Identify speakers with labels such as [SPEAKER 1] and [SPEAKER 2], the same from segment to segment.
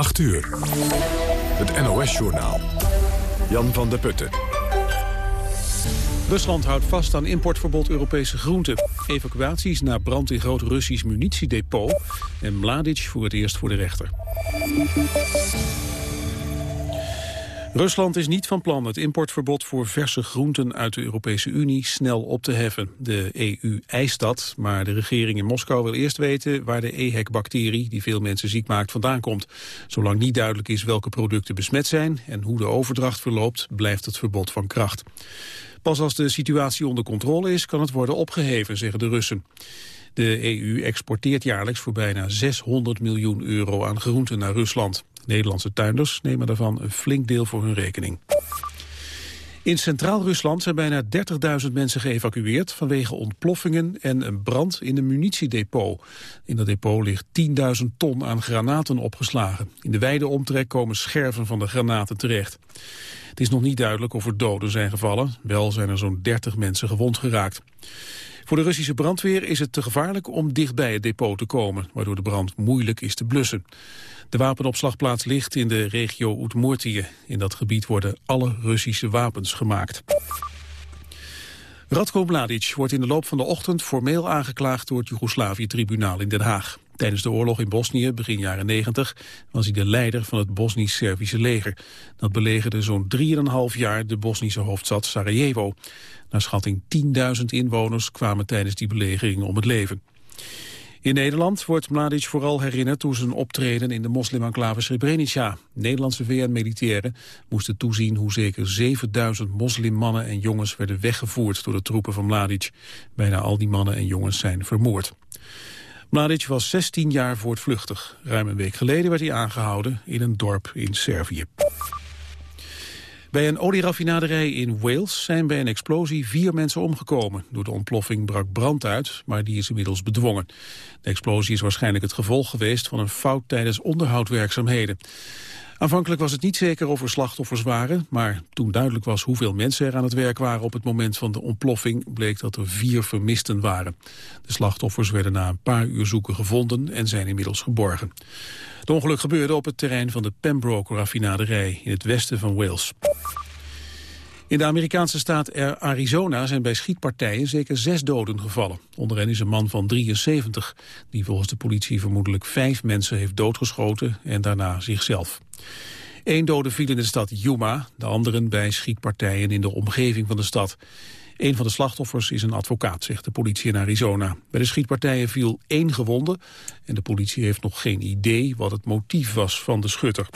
[SPEAKER 1] 8 uur. Het NOS-journaal. Jan van der Putten.
[SPEAKER 2] Rusland houdt vast aan importverbod Europese groenten. Evacuaties na brand in groot Russisch munitiedepot. En Mladic voor het eerst voor de rechter. Rusland is niet van plan het importverbod voor verse groenten uit de Europese Unie snel op te heffen. De EU eist dat, maar de regering in Moskou wil eerst weten waar de EHEC-bacterie, die veel mensen ziek maakt, vandaan komt. Zolang niet duidelijk is welke producten besmet zijn en hoe de overdracht verloopt, blijft het verbod van kracht. Pas als de situatie onder controle is, kan het worden opgeheven, zeggen de Russen. De EU exporteert jaarlijks voor bijna 600 miljoen euro aan groenten naar Rusland. Nederlandse tuinders nemen daarvan een flink deel voor hun rekening. In Centraal-Rusland zijn bijna 30.000 mensen geëvacueerd vanwege ontploffingen en een brand in een munitiedepot. In dat depot ligt 10.000 ton aan granaten opgeslagen. In de wijde omtrek komen scherven van de granaten terecht. Het is nog niet duidelijk of er doden zijn gevallen. Wel zijn er zo'n 30 mensen gewond geraakt. Voor de Russische brandweer is het te gevaarlijk om dichtbij het depot te komen, waardoor de brand moeilijk is te blussen. De wapenopslagplaats ligt in de regio Oetmoertië. In dat gebied worden alle Russische wapens gemaakt. Radko Mladic wordt in de loop van de ochtend formeel aangeklaagd door het Joegoslavië-tribunaal in Den Haag. Tijdens de oorlog in Bosnië, begin jaren 90, was hij de leider van het Bosnisch-Servische leger. Dat belegerde zo'n 3,5 jaar de Bosnische hoofdstad Sarajevo. Naar schatting 10.000 inwoners kwamen tijdens die belegering om het leven. In Nederland wordt Mladic vooral herinnerd toen zijn optreden in de moslimenclave Srebrenica. Nederlandse VN-militairen moesten toezien hoe zeker 7000 moslimmannen en jongens werden weggevoerd door de troepen van Mladic. Bijna al die mannen en jongens zijn vermoord. Mladic was 16 jaar voortvluchtig. Ruim een week geleden werd hij aangehouden in een dorp in Servië. Bij een olieraffinaderij in Wales zijn bij een explosie vier mensen omgekomen. Door de ontploffing brak brand uit, maar die is inmiddels bedwongen. De explosie is waarschijnlijk het gevolg geweest van een fout tijdens onderhoudwerkzaamheden. Aanvankelijk was het niet zeker of er slachtoffers waren, maar toen duidelijk was hoeveel mensen er aan het werk waren op het moment van de ontploffing, bleek dat er vier vermisten waren. De slachtoffers werden na een paar uur zoeken gevonden en zijn inmiddels geborgen. Het ongeluk gebeurde op het terrein van de Pembroke-raffinaderij in het westen van Wales. In de Amerikaanse staat Arizona zijn bij schietpartijen zeker zes doden gevallen. Onder hen is een man van 73, die volgens de politie vermoedelijk vijf mensen heeft doodgeschoten en daarna zichzelf. Eén dode viel in de stad Yuma, de anderen bij schietpartijen in de omgeving van de stad. Een van de slachtoffers is een advocaat, zegt de politie in Arizona. Bij de schietpartijen viel één gewonde en de politie heeft nog geen idee wat het motief was van de schutter.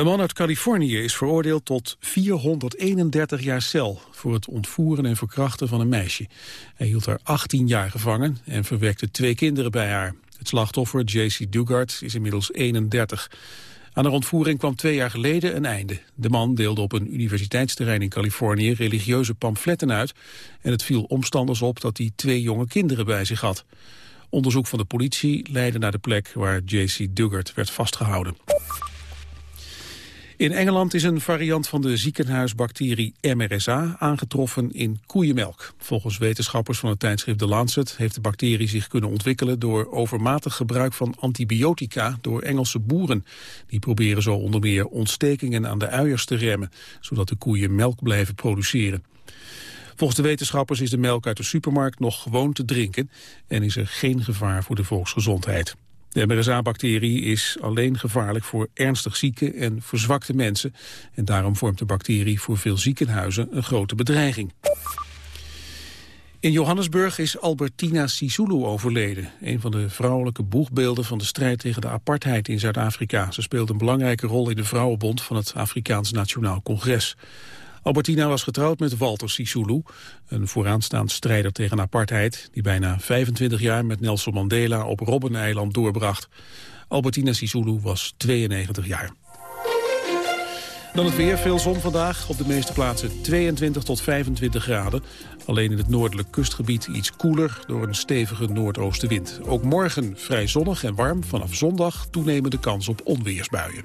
[SPEAKER 2] Een man uit Californië is veroordeeld tot 431 jaar cel... voor het ontvoeren en verkrachten van een meisje. Hij hield haar 18 jaar gevangen en verwekte twee kinderen bij haar. Het slachtoffer, J.C. Dugard, is inmiddels 31. Aan de ontvoering kwam twee jaar geleden een einde. De man deelde op een universiteitsterrein in Californië religieuze pamfletten uit... en het viel omstanders op dat hij twee jonge kinderen bij zich had. Onderzoek van de politie leidde naar de plek waar J.C. Dugard werd vastgehouden. In Engeland is een variant van de ziekenhuisbacterie MRSA aangetroffen in koeienmelk. Volgens wetenschappers van het tijdschrift The Lancet heeft de bacterie zich kunnen ontwikkelen door overmatig gebruik van antibiotica door Engelse boeren. Die proberen zo onder meer ontstekingen aan de uiers te remmen, zodat de koeien melk blijven produceren. Volgens de wetenschappers is de melk uit de supermarkt nog gewoon te drinken en is er geen gevaar voor de volksgezondheid. De MRSA-bacterie is alleen gevaarlijk voor ernstig zieke en verzwakte mensen. En daarom vormt de bacterie voor veel ziekenhuizen een grote bedreiging. In Johannesburg is Albertina Sisulu overleden. Een van de vrouwelijke boegbeelden van de strijd tegen de apartheid in Zuid-Afrika. Ze speelde een belangrijke rol in de Vrouwenbond van het Afrikaans Nationaal Congres. Albertina was getrouwd met Walter Sisulu, een vooraanstaand strijder tegen apartheid... die bijna 25 jaar met Nelson Mandela op Robbeneiland doorbracht. Albertina Sisulu was 92 jaar. Dan het weer, veel zon vandaag. Op de meeste plaatsen 22 tot 25 graden. Alleen in het noordelijk kustgebied iets koeler door een stevige noordoostenwind. Ook morgen vrij zonnig en warm. Vanaf zondag toenemende kans op onweersbuien.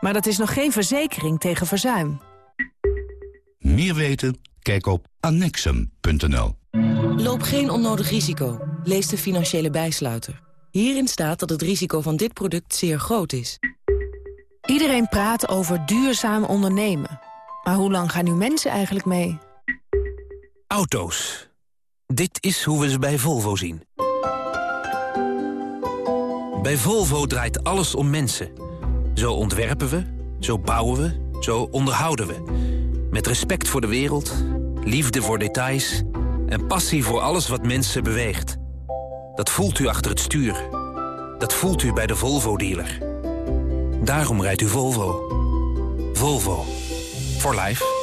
[SPEAKER 3] Maar dat is nog geen verzekering tegen verzuim.
[SPEAKER 4] Meer weten? Kijk op annexum.nl.
[SPEAKER 5] Loop geen onnodig risico. Lees de financiële bijsluiter. Hierin staat dat het risico van dit product zeer groot is.
[SPEAKER 3] Iedereen praat over duurzaam ondernemen. Maar hoe lang gaan nu mensen eigenlijk mee?
[SPEAKER 6] Auto's. Dit is hoe we ze bij Volvo zien. Bij Volvo draait alles om mensen. Zo ontwerpen we, zo bouwen we, zo onderhouden we. Met respect voor de wereld, liefde voor details... en passie voor alles wat mensen beweegt. Dat voelt u achter het stuur. Dat voelt u bij de Volvo-dealer. Daarom rijdt u Volvo. Volvo. For life.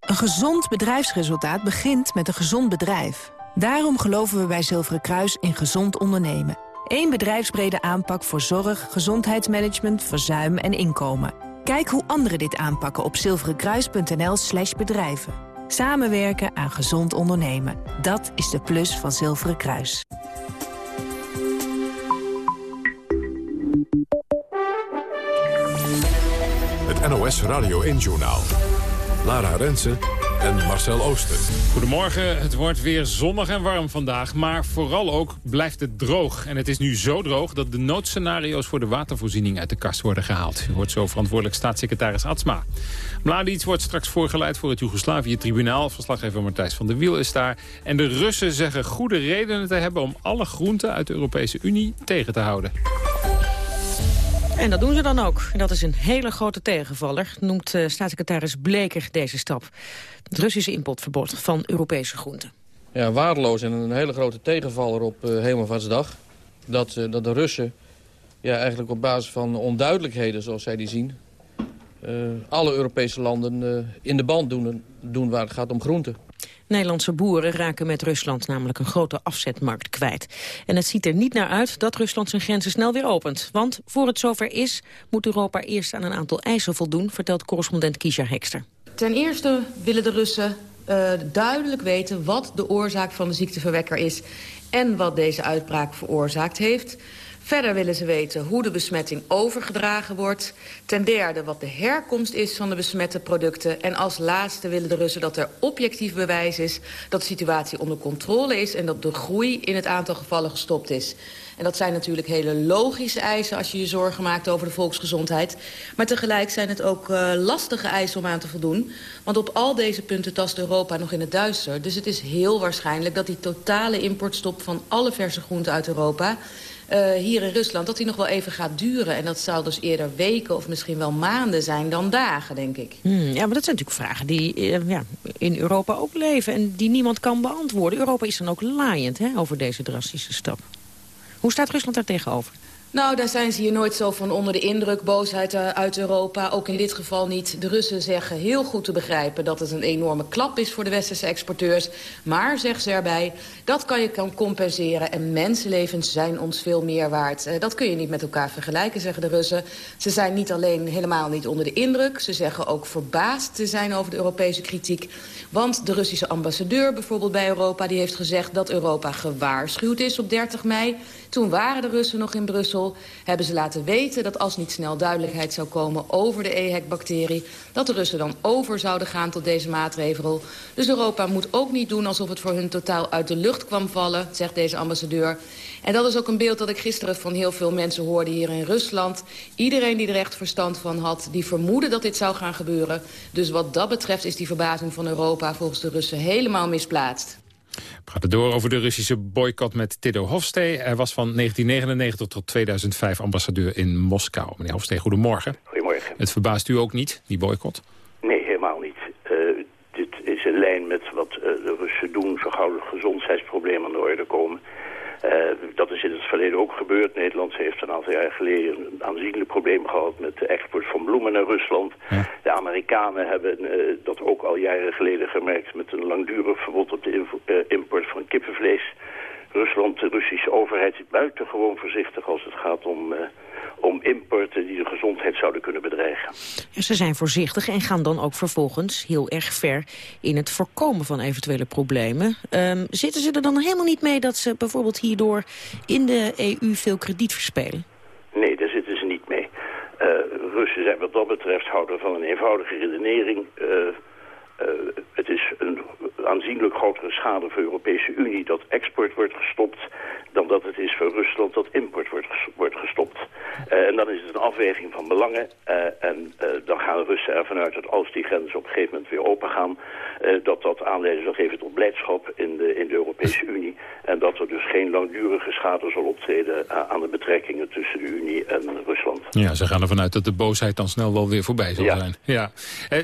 [SPEAKER 3] Een gezond bedrijfsresultaat begint met een gezond bedrijf. Daarom geloven we bij Zilveren Kruis in gezond ondernemen. Eén bedrijfsbrede aanpak voor zorg, gezondheidsmanagement, verzuim en inkomen. Kijk hoe anderen dit aanpakken op zilverenkruis.nl slash bedrijven. Samenwerken aan gezond ondernemen. Dat is de plus van Zilveren Kruis.
[SPEAKER 1] Het NOS Radio 1-journaal. Lara Rensen en Marcel Ooster.
[SPEAKER 7] Goedemorgen, het wordt weer zonnig en warm vandaag, maar vooral ook blijft het droog. En het is nu zo droog dat de noodscenario's voor de watervoorziening uit de kast worden gehaald. U hoort zo verantwoordelijk staatssecretaris Atsma. Mladic wordt straks voorgeleid voor het Joegoslavië-tribunaal. Verslaggever Martijs van der Wiel is daar. En de Russen zeggen goede redenen te hebben om alle groenten uit de Europese Unie tegen te houden.
[SPEAKER 8] En dat doen ze dan ook. En dat is een hele grote tegenvaller, noemt uh, staatssecretaris Bleker deze stap. Het Russische importverbod van Europese groenten.
[SPEAKER 9] Ja, waardeloos en een hele grote tegenvaller op uh, Hemelvaartsdag. Dat, uh, dat de Russen ja, eigenlijk op basis van onduidelijkheden, zoals zij die zien... alle Europese landen in de band doen, doen waar het gaat om groenten.
[SPEAKER 8] Nederlandse boeren raken met Rusland namelijk een grote afzetmarkt kwijt. En het ziet er niet naar uit dat Rusland zijn grenzen snel weer opent. Want voor het zover is, moet Europa eerst aan een aantal eisen voldoen... vertelt correspondent Kisha Hekster.
[SPEAKER 10] Ten eerste willen de Russen uh, duidelijk weten wat de oorzaak van de ziekteverwekker is... en wat deze uitbraak veroorzaakt heeft... Verder willen ze weten hoe de besmetting overgedragen wordt. Ten derde wat de herkomst is van de besmette producten. En als laatste willen de Russen dat er objectief bewijs is... dat de situatie onder controle is... en dat de groei in het aantal gevallen gestopt is. En dat zijn natuurlijk hele logische eisen als je je zorgen maakt over de volksgezondheid. Maar tegelijk zijn het ook uh, lastige eisen om aan te voldoen. Want op al deze punten tast Europa nog in het duister. Dus het is heel waarschijnlijk dat die totale importstop van alle verse groenten uit Europa uh, hier in Rusland... dat die nog wel even gaat duren. En dat zou dus eerder weken of misschien wel maanden zijn dan dagen, denk ik.
[SPEAKER 8] Hmm, ja, maar dat zijn natuurlijk vragen die uh, ja, in Europa ook leven... en die niemand kan beantwoorden. Europa is dan ook laaiend hè, over deze drastische stap. Hoe staat Rusland daar tegenover?
[SPEAKER 10] Nou, daar zijn ze hier nooit zo van onder de indruk. Boosheid uh, uit Europa, ook in dit geval niet. De Russen zeggen heel goed te begrijpen dat het een enorme klap is voor de westerse exporteurs. Maar, zeggen ze erbij, dat kan je kan compenseren. En mensenlevens zijn ons veel meer waard. Uh, dat kun je niet met elkaar vergelijken, zeggen de Russen. Ze zijn niet alleen helemaal niet onder de indruk. Ze zeggen ook verbaasd te zijn over de Europese kritiek. Want de Russische ambassadeur bijvoorbeeld bij Europa... die heeft gezegd dat Europa gewaarschuwd is op 30 mei. Toen waren de Russen nog in Brussel. Hebben ze laten weten dat als niet snel duidelijkheid zou komen over de EHEC-bacterie... dat de Russen dan over zouden gaan tot deze maatregel. Dus Europa moet ook niet doen alsof het voor hun totaal uit de lucht kwam vallen... zegt deze ambassadeur. En dat is ook een beeld dat ik gisteren van heel veel mensen hoorde hier in Rusland. Iedereen die er echt verstand van had, die vermoedde dat dit zou gaan gebeuren. Dus wat dat betreft is die verbazing van Europa volgens de Russen helemaal misplaatst.
[SPEAKER 7] We gaan door over de Russische boycott met Tiddo Hofstee. Hij was van 1999 tot 2005 ambassadeur in Moskou. Meneer Hofstee, goedemorgen.
[SPEAKER 11] Goedemorgen.
[SPEAKER 7] Het verbaast u ook niet, die boycott?
[SPEAKER 11] Nee, helemaal niet. Uh, dit is in lijn met wat uh, de Russen doen... zo gauw de gezondheidsproblemen aan de orde komen. Dat is in het verleden ook gebeurd. Nederland heeft een aantal jaar geleden een aanzienlijk probleem gehad met de export van bloemen naar Rusland. De Amerikanen hebben dat ook al jaren geleden gemerkt met een langdurig verbod op de import van kippenvlees. Rusland, de Russische overheid, is buitengewoon voorzichtig als het gaat om, uh, om importen die de gezondheid zouden kunnen bedreigen.
[SPEAKER 8] ze zijn voorzichtig en gaan dan ook vervolgens heel erg ver in het voorkomen van eventuele problemen. Um, zitten ze er dan helemaal niet mee dat ze bijvoorbeeld hierdoor in de EU veel krediet verspelen?
[SPEAKER 11] Nee, daar zitten ze niet mee. Uh, Russen zijn wat dat betreft houden van een eenvoudige redenering. Uh, het is een aanzienlijk grotere schade voor de Europese Unie dat export wordt gestopt dan dat het is voor Rusland dat import wordt, wordt gestopt. Uh, en dan is het een afweging van belangen. Uh, en uh, dan gaan de Russen ervan uit dat als die grenzen op een gegeven moment weer open gaan... dat dat aanleiding zal geven tot blijdschap in de, in de Europese Unie. En dat er dus geen langdurige schade zal optreden aan de betrekkingen tussen de Unie en Rusland.
[SPEAKER 7] Ja, ze gaan ervan uit dat de boosheid dan snel wel weer voorbij zal zijn. Ja.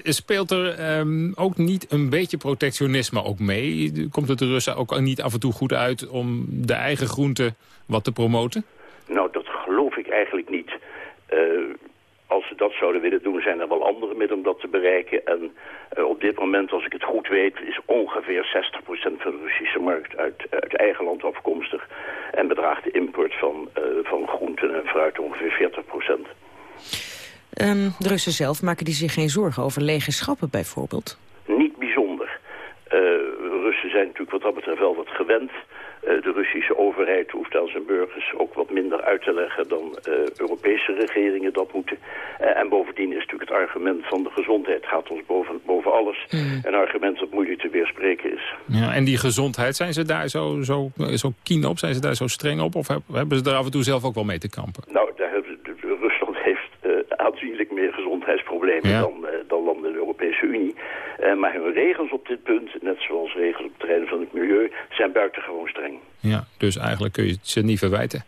[SPEAKER 7] speelt er um, ook niet een beetje protectionisme ook mee? Komt het de Russen ook niet af en toe goed uit om de eigen groente wat te promoten?
[SPEAKER 11] Nou, dat geloof ik eigenlijk niet. Uh, als ze dat zouden willen doen, zijn er wel andere middelen om dat te bereiken. En uh, op dit moment, als ik het goed weet, is ongeveer 60% van de Russische markt uit, uit eigen land afkomstig. En bedraagt de import van, uh, van groenten en fruit ongeveer 40%.
[SPEAKER 8] Um, de Russen zelf maken die zich geen zorgen over lege schappen bijvoorbeeld?
[SPEAKER 11] Niet bijzonder. Uh, Russen zijn natuurlijk wat dat betreft wel wat gewend. Uh, de Russische overheid hoeft aan zijn burgers ook wat minder uit te leggen dan uh, Europese regeringen dat moeten. Uh, en bovendien is natuurlijk het argument van de gezondheid gaat ons boven, boven alles. Mm. Een argument dat moeilijk te weerspreken is.
[SPEAKER 7] Ja, en die gezondheid, zijn ze daar zo, zo, zo keen op? Zijn ze daar zo streng op? Of hebben ze daar af en toe zelf ook wel mee te kampen?
[SPEAKER 11] Nou, daar hebben, Rusland heeft aanzienlijk meer gezondheidsproblemen ja. dan, dan landen in de Europese Unie. Uh, maar hun regels op dit punt, net zoals regels op het terrein van het milieu, zijn buitengewoon streng.
[SPEAKER 7] Ja, dus eigenlijk kun je ze niet verwijten.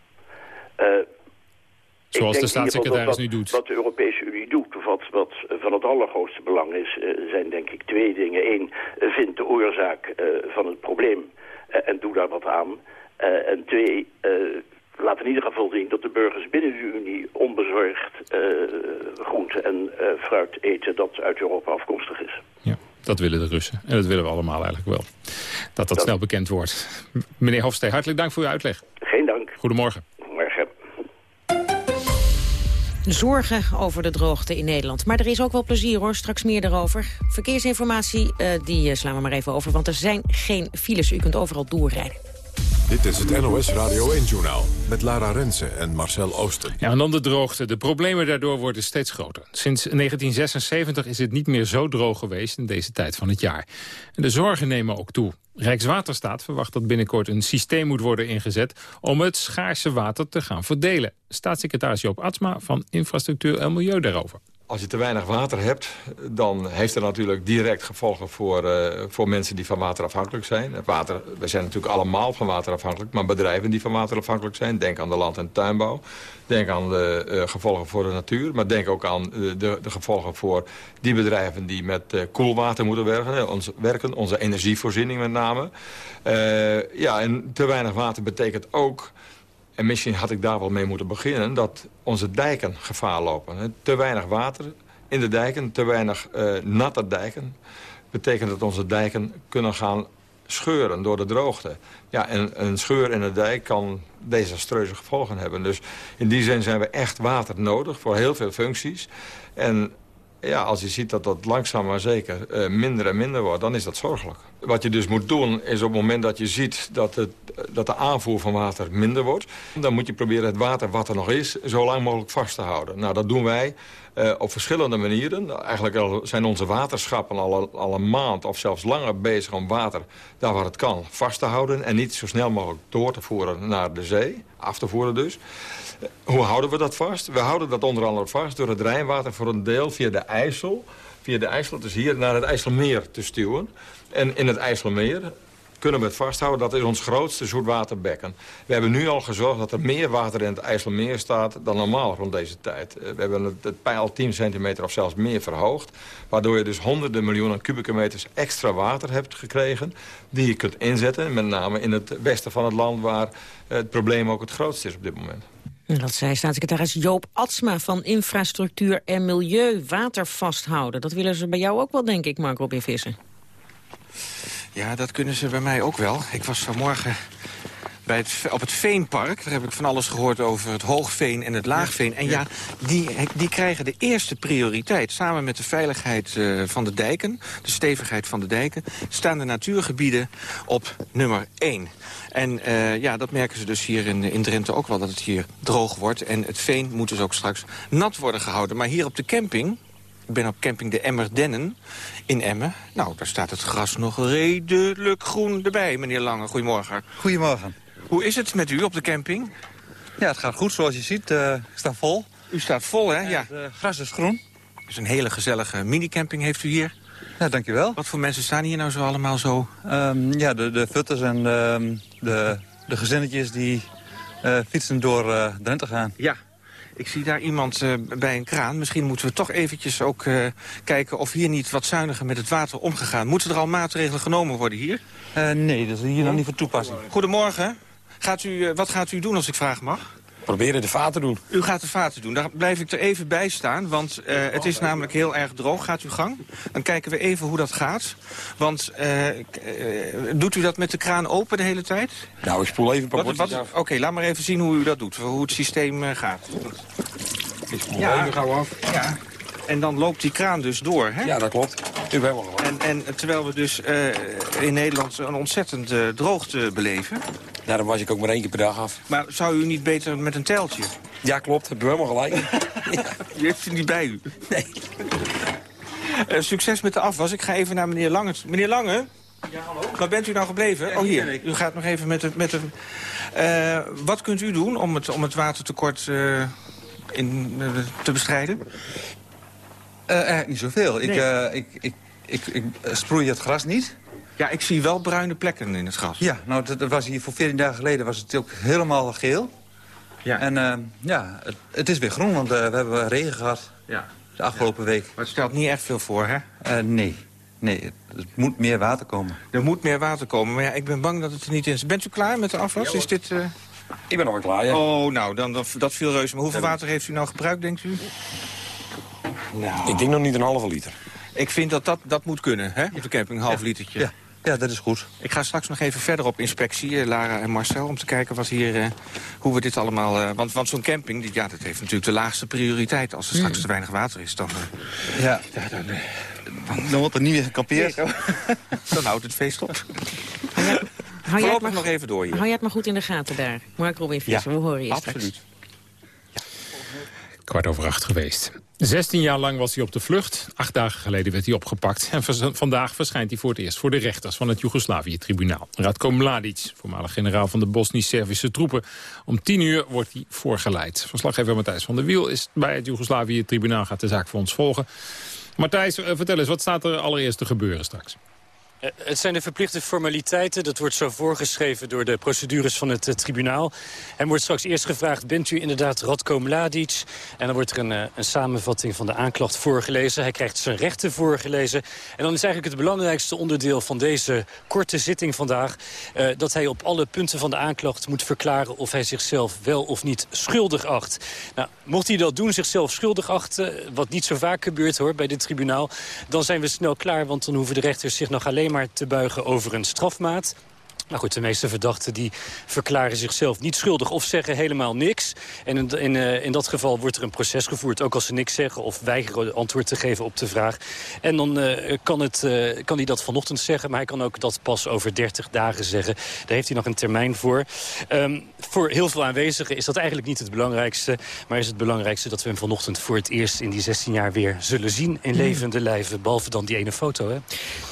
[SPEAKER 7] Zoals de staatssecretaris nu doet.
[SPEAKER 11] Wat de Europese Unie doet, of wat, wat van het allergrootste belang is, uh, zijn denk ik twee dingen. Eén, vind de oorzaak van het probleem en doe daar wat aan. en twee, laat in ieder geval zien dat de burgers binnen de Unie onbezorgd groente en fruit eten dat uit Europa afkomstig is.
[SPEAKER 7] Ja, dat willen de Russen. En dat willen we allemaal eigenlijk wel. Dat dat, dat snel bekend wordt. Meneer Hofstee, hartelijk dank voor uw uitleg.
[SPEAKER 11] Geen dank.
[SPEAKER 7] Goedemorgen.
[SPEAKER 8] Zorgen over de droogte in Nederland. Maar er is ook wel plezier hoor, straks meer daarover. Verkeersinformatie, uh, die slaan we maar even over, want er zijn geen files. U kunt overal doorrijden.
[SPEAKER 1] Dit is het NOS Radio 1-journaal met Lara Rensen en Marcel Oosten.
[SPEAKER 7] Ja, en dan de droogte. De problemen daardoor worden steeds groter. Sinds 1976 is het niet meer zo droog geweest in deze tijd van het jaar. En de zorgen nemen ook toe. Rijkswaterstaat verwacht dat binnenkort een systeem moet worden ingezet... om het schaarse water te gaan verdelen. Staatssecretaris Joop Atsma van Infrastructuur en Milieu daarover.
[SPEAKER 12] Als je te weinig water hebt, dan heeft dat natuurlijk direct gevolgen voor, uh, voor mensen die van water afhankelijk zijn. Water, we zijn natuurlijk allemaal van water afhankelijk, maar bedrijven die van water afhankelijk zijn. Denk aan de land- en tuinbouw. Denk aan de uh, gevolgen voor de natuur. Maar denk ook aan de, de, gevolgen voor die bedrijven die met uh, koelwater moeten werken. Ons, werken. Onze energievoorziening met name. ja, en te weinig water betekent ook en misschien had ik daar wel mee moeten beginnen... dat onze dijken gevaar lopen. Te weinig water in de dijken, te weinig uh, natte dijken... betekent dat onze dijken kunnen gaan scheuren door de droogte. Ja, en een scheur in de dijk kan desastreuze gevolgen hebben. Dus in die zin zijn we echt water nodig voor heel veel functies. En ja, als je ziet dat dat langzaam maar zeker uh, minder en minder wordt, dan is dat zorgelijk. Wat je dus moet doen, is op het moment dat je ziet dat, het, dat de aanvoer van water minder wordt... dan moet je proberen het water wat er nog is, zo lang mogelijk vast te houden. Nou, dat doen wij uh, op verschillende manieren. Eigenlijk zijn onze waterschappen al, een maand of zelfs langer bezig om water... daar waar het kan, vast te houden... en niet zo snel mogelijk door te voeren naar de zee, af te voeren dus... Hoe houden we dat vast? We houden dat onder andere vast door het Rijnwater voor een deel via de IJssel... via de IJssel, dus hier naar het IJsselmeer te stuwen. En in het IJsselmeer kunnen we het vasthouden. Dat is ons grootste zoetwaterbekken. We hebben nu al gezorgd dat er meer water in het IJsselmeer staat dan normaal rond deze tijd. Eh, we hebben het, het peil 10 centimeter of zelfs meer verhoogd. Waardoor je dus honderden miljoenen kubieke meters extra water hebt gekregen. Die je kunt inzetten, met name in het westen van het land waar het probleem ook het grootst is op dit moment.
[SPEAKER 8] Dat zei staatssecretaris Joop Atsma van Infrastructuur en Milieu water vasthouden. Dat willen ze bij jou ook wel, denk ik, Mark Robin Visser.
[SPEAKER 13] Ja, dat kunnen ze bij mij ook wel. Ik was vanmorgen bij het, op het Veenpark. Daar heb ik van alles gehoord over het Hoogveen en het Laagveen. En ja, die, die krijgen de eerste prioriteit. Samen met de veiligheid uh, van de dijken, de stevigheid van de dijken... staan de natuurgebieden op nummer 1. En uh, ja, dat merken ze dus hier in, in Drenthe ook wel, dat het hier droog wordt. En het veen moet dus ook straks nat worden gehouden. Maar hier op de camping, ik ben op camping de Emmerdennen in Emmen. Nou, daar staat het gras nog redelijk groen erbij, meneer Lange. Goedemorgen.
[SPEAKER 14] Goedemorgen.
[SPEAKER 13] Hoe is het met u op de camping?
[SPEAKER 14] Ja, het gaat goed zoals je ziet. Uh, ik sta vol.
[SPEAKER 13] U staat vol, hè? Ja.
[SPEAKER 14] Het gras is groen.
[SPEAKER 13] Het is een hele gezellige minicamping heeft u hier.
[SPEAKER 14] Ja, dankjewel.
[SPEAKER 13] Wat voor mensen staan hier nou zo allemaal zo?
[SPEAKER 14] Um, ja, de, de futters en de, de, de gezinnetjes die uh, fietsen door Drenthe gaan.
[SPEAKER 13] Ja, ik zie daar iemand uh, bij een kraan. Misschien moeten we toch eventjes ook uh, kijken of hier niet wat zuiniger met het water omgegaan. Moeten er al maatregelen genomen worden hier?
[SPEAKER 14] Uh, nee, dat is hier nog niet van toepassing.
[SPEAKER 13] Goedemorgen. Gaat u, wat gaat u doen als ik vraag mag?
[SPEAKER 15] Proberen de vaten doen.
[SPEAKER 13] U gaat de vaten doen. Daar blijf ik er even bij staan, want uh, het is namelijk heel erg droog. Gaat u gang? Dan kijken we even hoe dat gaat. Want uh, uh, doet u dat met de kraan open de hele tijd?
[SPEAKER 15] Nou, ik spoel even een paar
[SPEAKER 13] Oké, okay, laat maar even zien hoe u dat doet. Hoe het systeem gaat.
[SPEAKER 15] Ik spoel ja, even gauw af.
[SPEAKER 13] Ja. En dan loopt die kraan dus door, hè?
[SPEAKER 15] Ja, dat klopt. U bent wel
[SPEAKER 13] en, en terwijl we dus in Nederland een ontzettend droogte beleven...
[SPEAKER 15] Dan was ik ook maar één keer per dag af.
[SPEAKER 13] Maar zou u niet beter met een teltje?
[SPEAKER 15] Ja, klopt. Heb je helemaal gelijk.
[SPEAKER 13] ja. U heeft ze niet bij u?
[SPEAKER 15] Nee.
[SPEAKER 13] Uh, succes met de afwas. Ik ga even naar meneer Lange. Meneer Lange?
[SPEAKER 16] Ja, hallo.
[SPEAKER 13] Waar bent u nou gebleven?
[SPEAKER 16] Ja,
[SPEAKER 13] oh, hier. U gaat nog even met, het, met een... Uh, wat kunt u doen om het, om het watertekort uh, in, te bestrijden?
[SPEAKER 14] Eigenlijk niet zoveel. Nee. Ik, ik, ik, ik, ik sproei het gras niet.
[SPEAKER 13] Ja, ik zie wel bruine plekken in het gras.
[SPEAKER 14] Ja, nou, dat was hier voor 14 dagen geleden was het ook helemaal geel. Ja. En uh, ja, het, het, is weer groen, want uh, we hebben regen gehad
[SPEAKER 13] ja.
[SPEAKER 14] de afgelopen
[SPEAKER 13] ja.
[SPEAKER 14] week.
[SPEAKER 13] Maar het stelt niet echt veel voor, hè?
[SPEAKER 14] Uh, nee. Nee, het moet meer water komen.
[SPEAKER 13] Er moet meer water komen, maar ja, ik ben bang dat het er niet is. Bent u klaar met de afwas?
[SPEAKER 15] Ja,
[SPEAKER 13] is dit...
[SPEAKER 15] Ik ben nog klaar, ja.
[SPEAKER 13] Oh, nou, dan, dat, dat viel reuze. Maar hoeveel water heeft u nou gebruikt, denkt u?
[SPEAKER 15] Nou... Ik denk nog niet een halve liter.
[SPEAKER 13] Ik vind dat dat, dat moet kunnen, hè? Op de camping, een half litertje.
[SPEAKER 14] Ja. Ja, dat is goed.
[SPEAKER 13] Ik ga straks nog even verder op inspectie, Lara en Marcel... om te kijken wat hier, uh, hoe we dit allemaal... Uh, want want zo'n camping, die, ja, dat heeft natuurlijk de laagste prioriteit. Als er straks mm. te weinig water is, dan... Uh,
[SPEAKER 14] ja. ja dan, dan, wordt er niet meer gekampeerd.
[SPEAKER 13] Nee, dan houdt het feest op. Ja, hou jij het maar, nog even door hier.
[SPEAKER 8] Hou jij het maar goed in de gaten daar. Mark Robin Visser, ja, we horen je
[SPEAKER 13] absoluut.
[SPEAKER 8] straks.
[SPEAKER 7] Kwart over acht geweest. 16 jaar lang was hij op de vlucht. Acht dagen geleden werd hij opgepakt. En vandaag verschijnt hij voor het eerst voor de rechters van het Joegoslavië-tribunaal. Radko Mladic, voormalig generaal van de Bosnisch-Servische troepen. Om 10 uur wordt hij voorgeleid. Verslaggever Matthijs van der Wiel is bij het Joegoslavië-tribunaal. Gaat de zaak voor ons volgen. Matthijs, vertel eens, wat staat er allereerst te gebeuren straks?
[SPEAKER 17] Het zijn de verplichte formaliteiten. Dat wordt zo voorgeschreven door de procedures van het uh, tribunaal. Hem wordt straks eerst gevraagd, bent u inderdaad Radko Mladic? En dan wordt er een, uh, een samenvatting van de aanklacht voorgelezen. Hij krijgt zijn rechten voorgelezen. En dan is eigenlijk het belangrijkste onderdeel van deze korte zitting vandaag... Dat hij op alle punten van de aanklacht moet verklaren... of hij zichzelf wel of niet schuldig acht. Nou, mocht hij dat doen, zichzelf schuldig achten... wat niet zo vaak gebeurt hoor, bij dit tribunaal... dan zijn we snel klaar, want dan hoeven de rechters zich nog alleen maar te buigen over een strafmaat. Maar goed, de meeste verdachten die verklaren zichzelf niet schuldig of zeggen helemaal niks. En in, in, uh, in, dat geval wordt er een proces gevoerd, ook als ze niks zeggen... of weigeren antwoord te geven op de vraag. En dan uh, kan, het, uh, kan hij dat vanochtend zeggen, maar hij kan ook dat pas over 30 dagen zeggen. Daar heeft hij nog een termijn voor. Um, voor heel veel aanwezigen is dat eigenlijk niet het belangrijkste. Maar is het belangrijkste dat we hem vanochtend voor het eerst in die 16 jaar weer zullen zien... in levende lijven, behalve dan die ene foto, hè?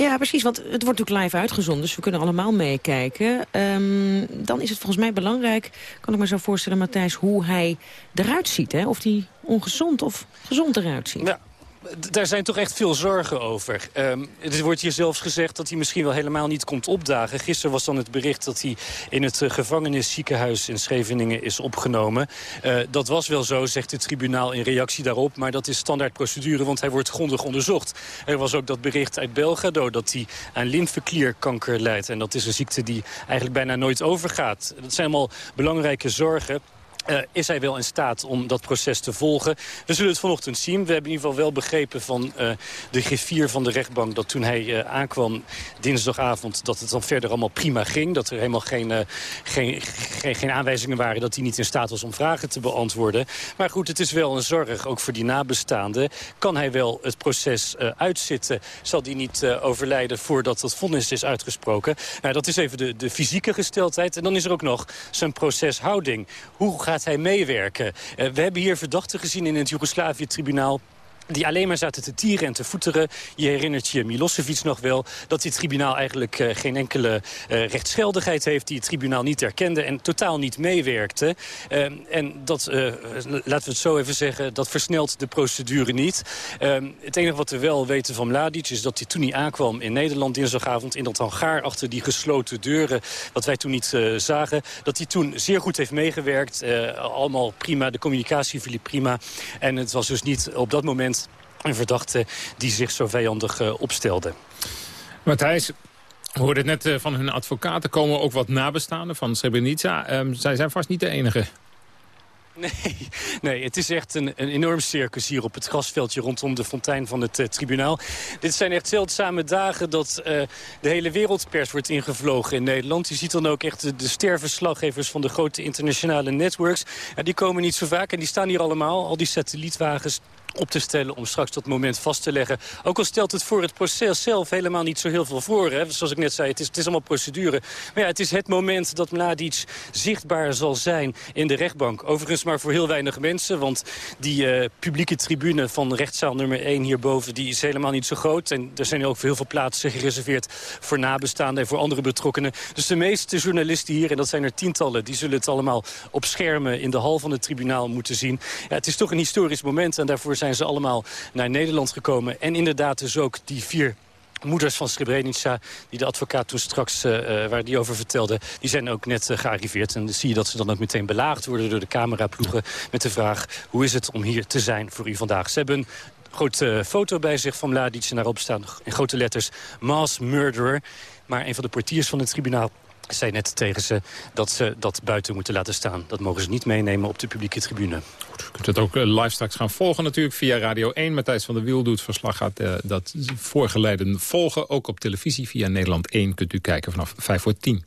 [SPEAKER 8] Ja, precies, want het wordt natuurlijk live uitgezonden, dus we kunnen allemaal meekijken. Um, dan is het volgens mij belangrijk, kan ik me zo voorstellen, Matthijs, hoe hij eruit ziet. Hè? Of hij ongezond of gezond eruit ziet.
[SPEAKER 17] Daar zijn toch echt veel zorgen over. Um, er wordt hier zelfs gezegd dat hij misschien wel helemaal niet komt opdagen. Gisteren was dan het bericht dat hij in het uh, gevangenisziekenhuis in Scheveningen is opgenomen. Uh, dat was wel zo, zegt het tribunaal in reactie daarop. Maar dat is standaard procedure, want hij wordt grondig onderzocht. Er was ook dat bericht uit Belgrado dat hij aan lymfeklierkanker leidt. En dat is een ziekte die eigenlijk bijna nooit overgaat. Dat zijn allemaal belangrijke zorgen. Uh, is hij wel in staat om dat proces te volgen? We zullen het vanochtend zien. We hebben in ieder geval wel begrepen van uh, de griffier van de rechtbank... dat toen hij uh, aankwam dinsdagavond dat het dan verder allemaal prima ging. Dat er helemaal geen, geen, geen, geen, aanwijzingen waren dat hij niet in staat was om vragen te beantwoorden. Maar goed, het is wel een zorg, ook voor die nabestaanden. Kan hij wel het proces uitzitten? Zal hij niet overlijden voordat het vonnis is uitgesproken? Nou, dat is even de, de fysieke gesteldheid. En dan is er ook nog zijn proceshouding. Hoe gaat gaat hij meewerken? Uh, we hebben hier verdachten gezien in het Joegoslavië-tribunaal die alleen maar zaten te tieren en te voeteren. Je herinnert je Milosevic nog wel dat dit tribunaal eigenlijk uh, geen enkele uh, rechtsgeldigheid heeft. Die het tribunaal niet erkende en totaal niet meewerkte. Uh, en dat, laten we het zo even zeggen, dat versnelt de procedure niet. het enige wat we wel weten van Mladic is dat hij toen hij aankwam in Nederland dinsdagavond... in dat hangaar achter die gesloten deuren, wat wij toen niet zagen... dat hij toen zeer goed heeft meegewerkt. allemaal prima, de communicatie verliep prima. En het was dus niet op dat moment een verdachte die zich zo vijandig uh, opstelde.
[SPEAKER 7] Matthijs, we hoorden het net uh, van hun advocaten. komen ook wat nabestaanden van Srebrenica. Um, zij zijn vast niet de enige.
[SPEAKER 17] Nee, nee, het is echt een, een enorm circus hier op het grasveldje rondom de fontein van het uh, tribunaal. Dit zijn echt zeldzame dagen dat uh, de hele wereldpers wordt ingevlogen in Nederland. Je ziet dan ook echt de, de sterverslaggevers van de grote internationale networks. Ja, die komen niet zo vaak en die staan hier allemaal, al die satellietwagens op te stellen om straks dat moment vast te leggen. Ook al stelt het voor het proces zelf helemaal niet zo heel veel voor. Hè? Zoals ik net zei, het is, het is allemaal procedure. Maar ja, het is het moment dat Mladic zichtbaar zal zijn in de rechtbank. Overigens maar voor heel weinig mensen, want die uh, publieke tribune van rechtszaal nummer 1 hierboven, die is helemaal niet zo groot. En er zijn ook heel veel plaatsen gereserveerd voor nabestaanden en voor andere betrokkenen. Dus de meeste journalisten hier, en dat zijn er tientallen, die zullen het allemaal op schermen in de hal van het tribunaal moeten zien. Ja, het is toch een historisch moment en daarvoor zijn ze allemaal naar Nederland gekomen. En inderdaad dus ook die vier moeders van Srebrenica, die de advocaat toen straks, uh, waar die over vertelde... die zijn ook net uh, gearriveerd. En dan zie je dat ze dan ook meteen belaagd worden door de cameraploegen... met de vraag, hoe is het om hier te zijn voor u vandaag? Ze hebben grote foto bij zich van Mladic en daarop staan in grote letters... mass murderer. Maar een van de portiers van het tribunaal zei net tegen ze dat ze dat buiten moeten laten staan. Dat mogen ze niet meenemen op de publieke tribune.
[SPEAKER 7] Goed, u kunt het ook eh, live straks gaan volgen natuurlijk via Radio 1. Matthijs van der Wiel doet verslag. Gaat uh, dat voorgeleiden volgen. Ook op televisie via Nederland 1 kunt u kijken vanaf 5 voor 10.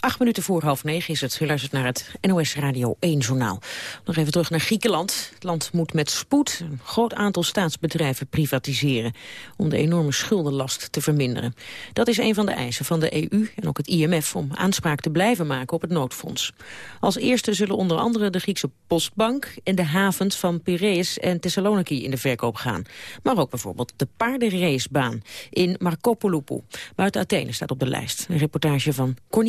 [SPEAKER 8] Acht minuten voor half negen is het. U naar het NOS Radio 1-journaal. Nog even terug naar Griekenland. Het land moet met spoed een groot aantal staatsbedrijven privatiseren... om de enorme schuldenlast te verminderen. Dat is een van de eisen van de EU en ook het IMF... om aanspraak te blijven maken op het noodfonds. Als eerste zullen onder andere de Griekse Postbank... en de havens van Piraeus en Thessaloniki in de verkoop gaan. Maar ook bijvoorbeeld de paardenracebaan in Markopoulou. Buiten Athene staat op de lijst. Een reportage van Corny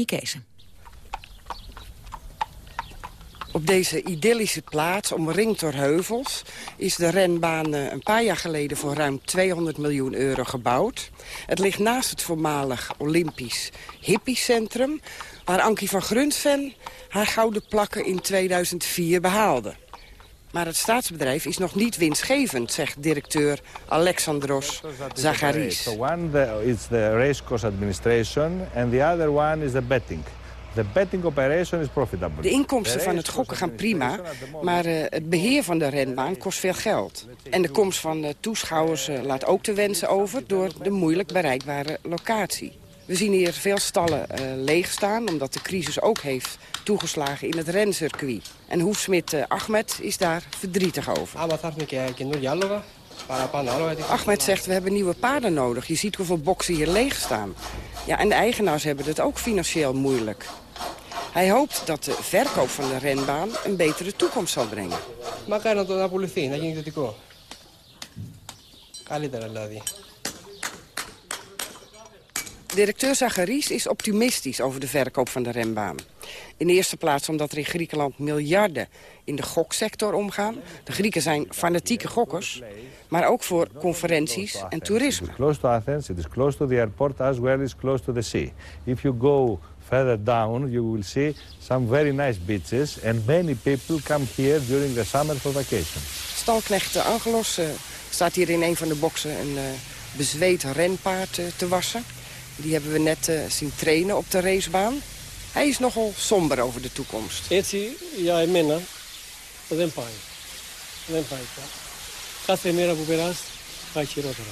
[SPEAKER 16] Op deze idyllische plaats, omringd door heuvels... is de renbaan eh, een paar jaar geleden voor ruim 200 miljoen euro gebouwd. Het ligt naast het voormalig Olympisch hippiecentrum... waar Ankie van Grunsven haar gouden plakken in 2004 behaalde. Maar het staatsbedrijf is nog niet winstgevend, zegt directeur Alexandros Zacharis.
[SPEAKER 18] one is the racecourse administration and the other one is the betting. The betting operation is profitable.
[SPEAKER 16] De inkomsten van het gokken gaan prima, maar uh, het beheer van de renbaan kost veel geld. En de komst van de toeschouwers uh, laat ook te wensen over door de moeilijk bereikbare locatie. We zien hier veel stallen uh, leeg staan, omdat de crisis ook heeft toegeslagen in het rencircuit. En hoefsmid Ahmed is daar verdrietig over. Ahmed zegt, we hebben nieuwe paarden nodig. Je ziet hoeveel boksen hier leeg staan. Ja, en de eigenaars hebben het ook financieel moeilijk. Hij hoopt dat de verkoop van de renbaan een betere toekomst zal brengen. Directeur Zacharies is optimistisch over de verkoop van de renbaan. In de eerste plaats omdat er in Griekenland miljarden in de goksector omgaan. De Grieken zijn fanatieke gokkers, maar ook voor conferenties en toerisme.
[SPEAKER 18] It's close to Athens, it is close to the airport as well as close to the sea. If you go further down, you will see some very nice beaches and many people come here during the summer for vacation.
[SPEAKER 16] Stalknecht Angelos uh, staat hier in een van de boksen een uh, bezweet renpaard uh, te wassen. Die hebben we net zien trainen op de racebaan. Hij is nogal somber over de toekomst.
[SPEAKER 19] Έτσι, για εμένα, δεν πάει. Δεν πάει πια. Κάθε μέρα που περάσει, πάει χειρότερα.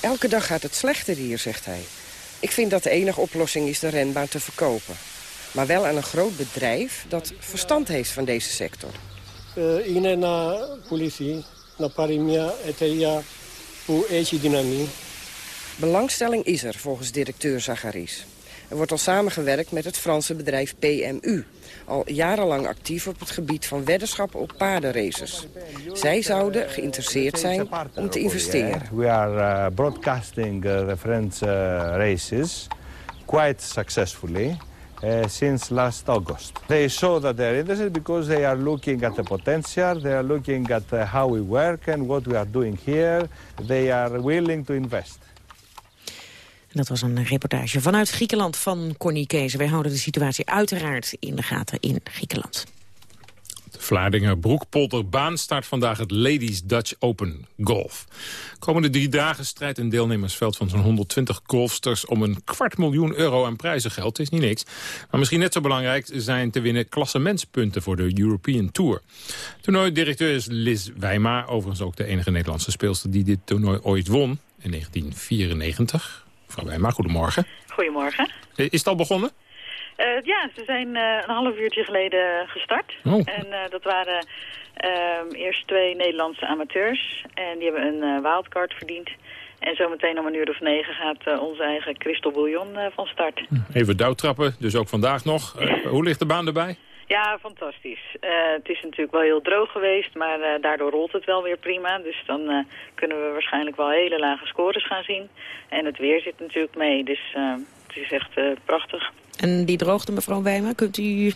[SPEAKER 16] Elke dag gaat het slechter hier, zegt hij. Ik vind dat de enige oplossing is de renbaan te verkopen. Maar wel aan een groot bedrijf dat verstand heeft van deze sector.
[SPEAKER 19] Είναι να πουληθεί, να πάρει μια εταιρεία που έχει δύναμη.
[SPEAKER 16] Belangstelling is er, volgens directeur Zacharies. Er wordt al samengewerkt met het Franse bedrijf PMU. Al jarenlang actief op het gebied van weddenschappen op paardenraces. Zij zouden geïnteresseerd zijn om te investeren.
[SPEAKER 18] We are uh, broadcasting uh, the French uh, races quite successfully. Uh, since last August. They show that they're interested because they are looking at the potential, they are looking at uh, how we work and what we are doing here. They are willing to invest.
[SPEAKER 8] Dat was een reportage vanuit Griekenland van Connie Kees. Wij houden de situatie uiteraard in de gaten in Griekenland.
[SPEAKER 7] De Vlaardinger Broekpolderbaan start vandaag het Ladies Dutch Open Golf. Komende drie dagen strijdt een deelnemersveld van zo'n 120 golfsters... om een kwart miljoen euro aan prijzengeld. Het is niet niks. Maar misschien net zo belangrijk zijn te winnen klassementspunten voor de European Tour. Toernooidirecteur is Liz Wijma, overigens ook de enige Nederlandse speelster... die dit toernooi ooit won in 1994. Mevrouw Wijma, goedemorgen.
[SPEAKER 20] Goedemorgen.
[SPEAKER 7] Is het al begonnen?
[SPEAKER 20] Uh, ja, ze zijn uh, een half uurtje geleden gestart.
[SPEAKER 7] Oh.
[SPEAKER 20] En uh, dat waren eerst twee Nederlandse amateurs. En die hebben een wildcard verdiend. En zometeen om een uur of negen gaat onze eigen Crystal Bouillon van start.
[SPEAKER 7] Even douwtrappen, dus ook vandaag nog. hoe ligt de baan erbij?
[SPEAKER 20] Ja, fantastisch. Uh, het is natuurlijk wel heel droog geweest, maar uh, daardoor rolt het wel weer prima. Dus dan uh, kunnen we waarschijnlijk wel hele lage scores gaan zien. En het weer zit natuurlijk mee, dus het is echt prachtig.
[SPEAKER 8] En die droogte, mevrouw Wijma, kunt u,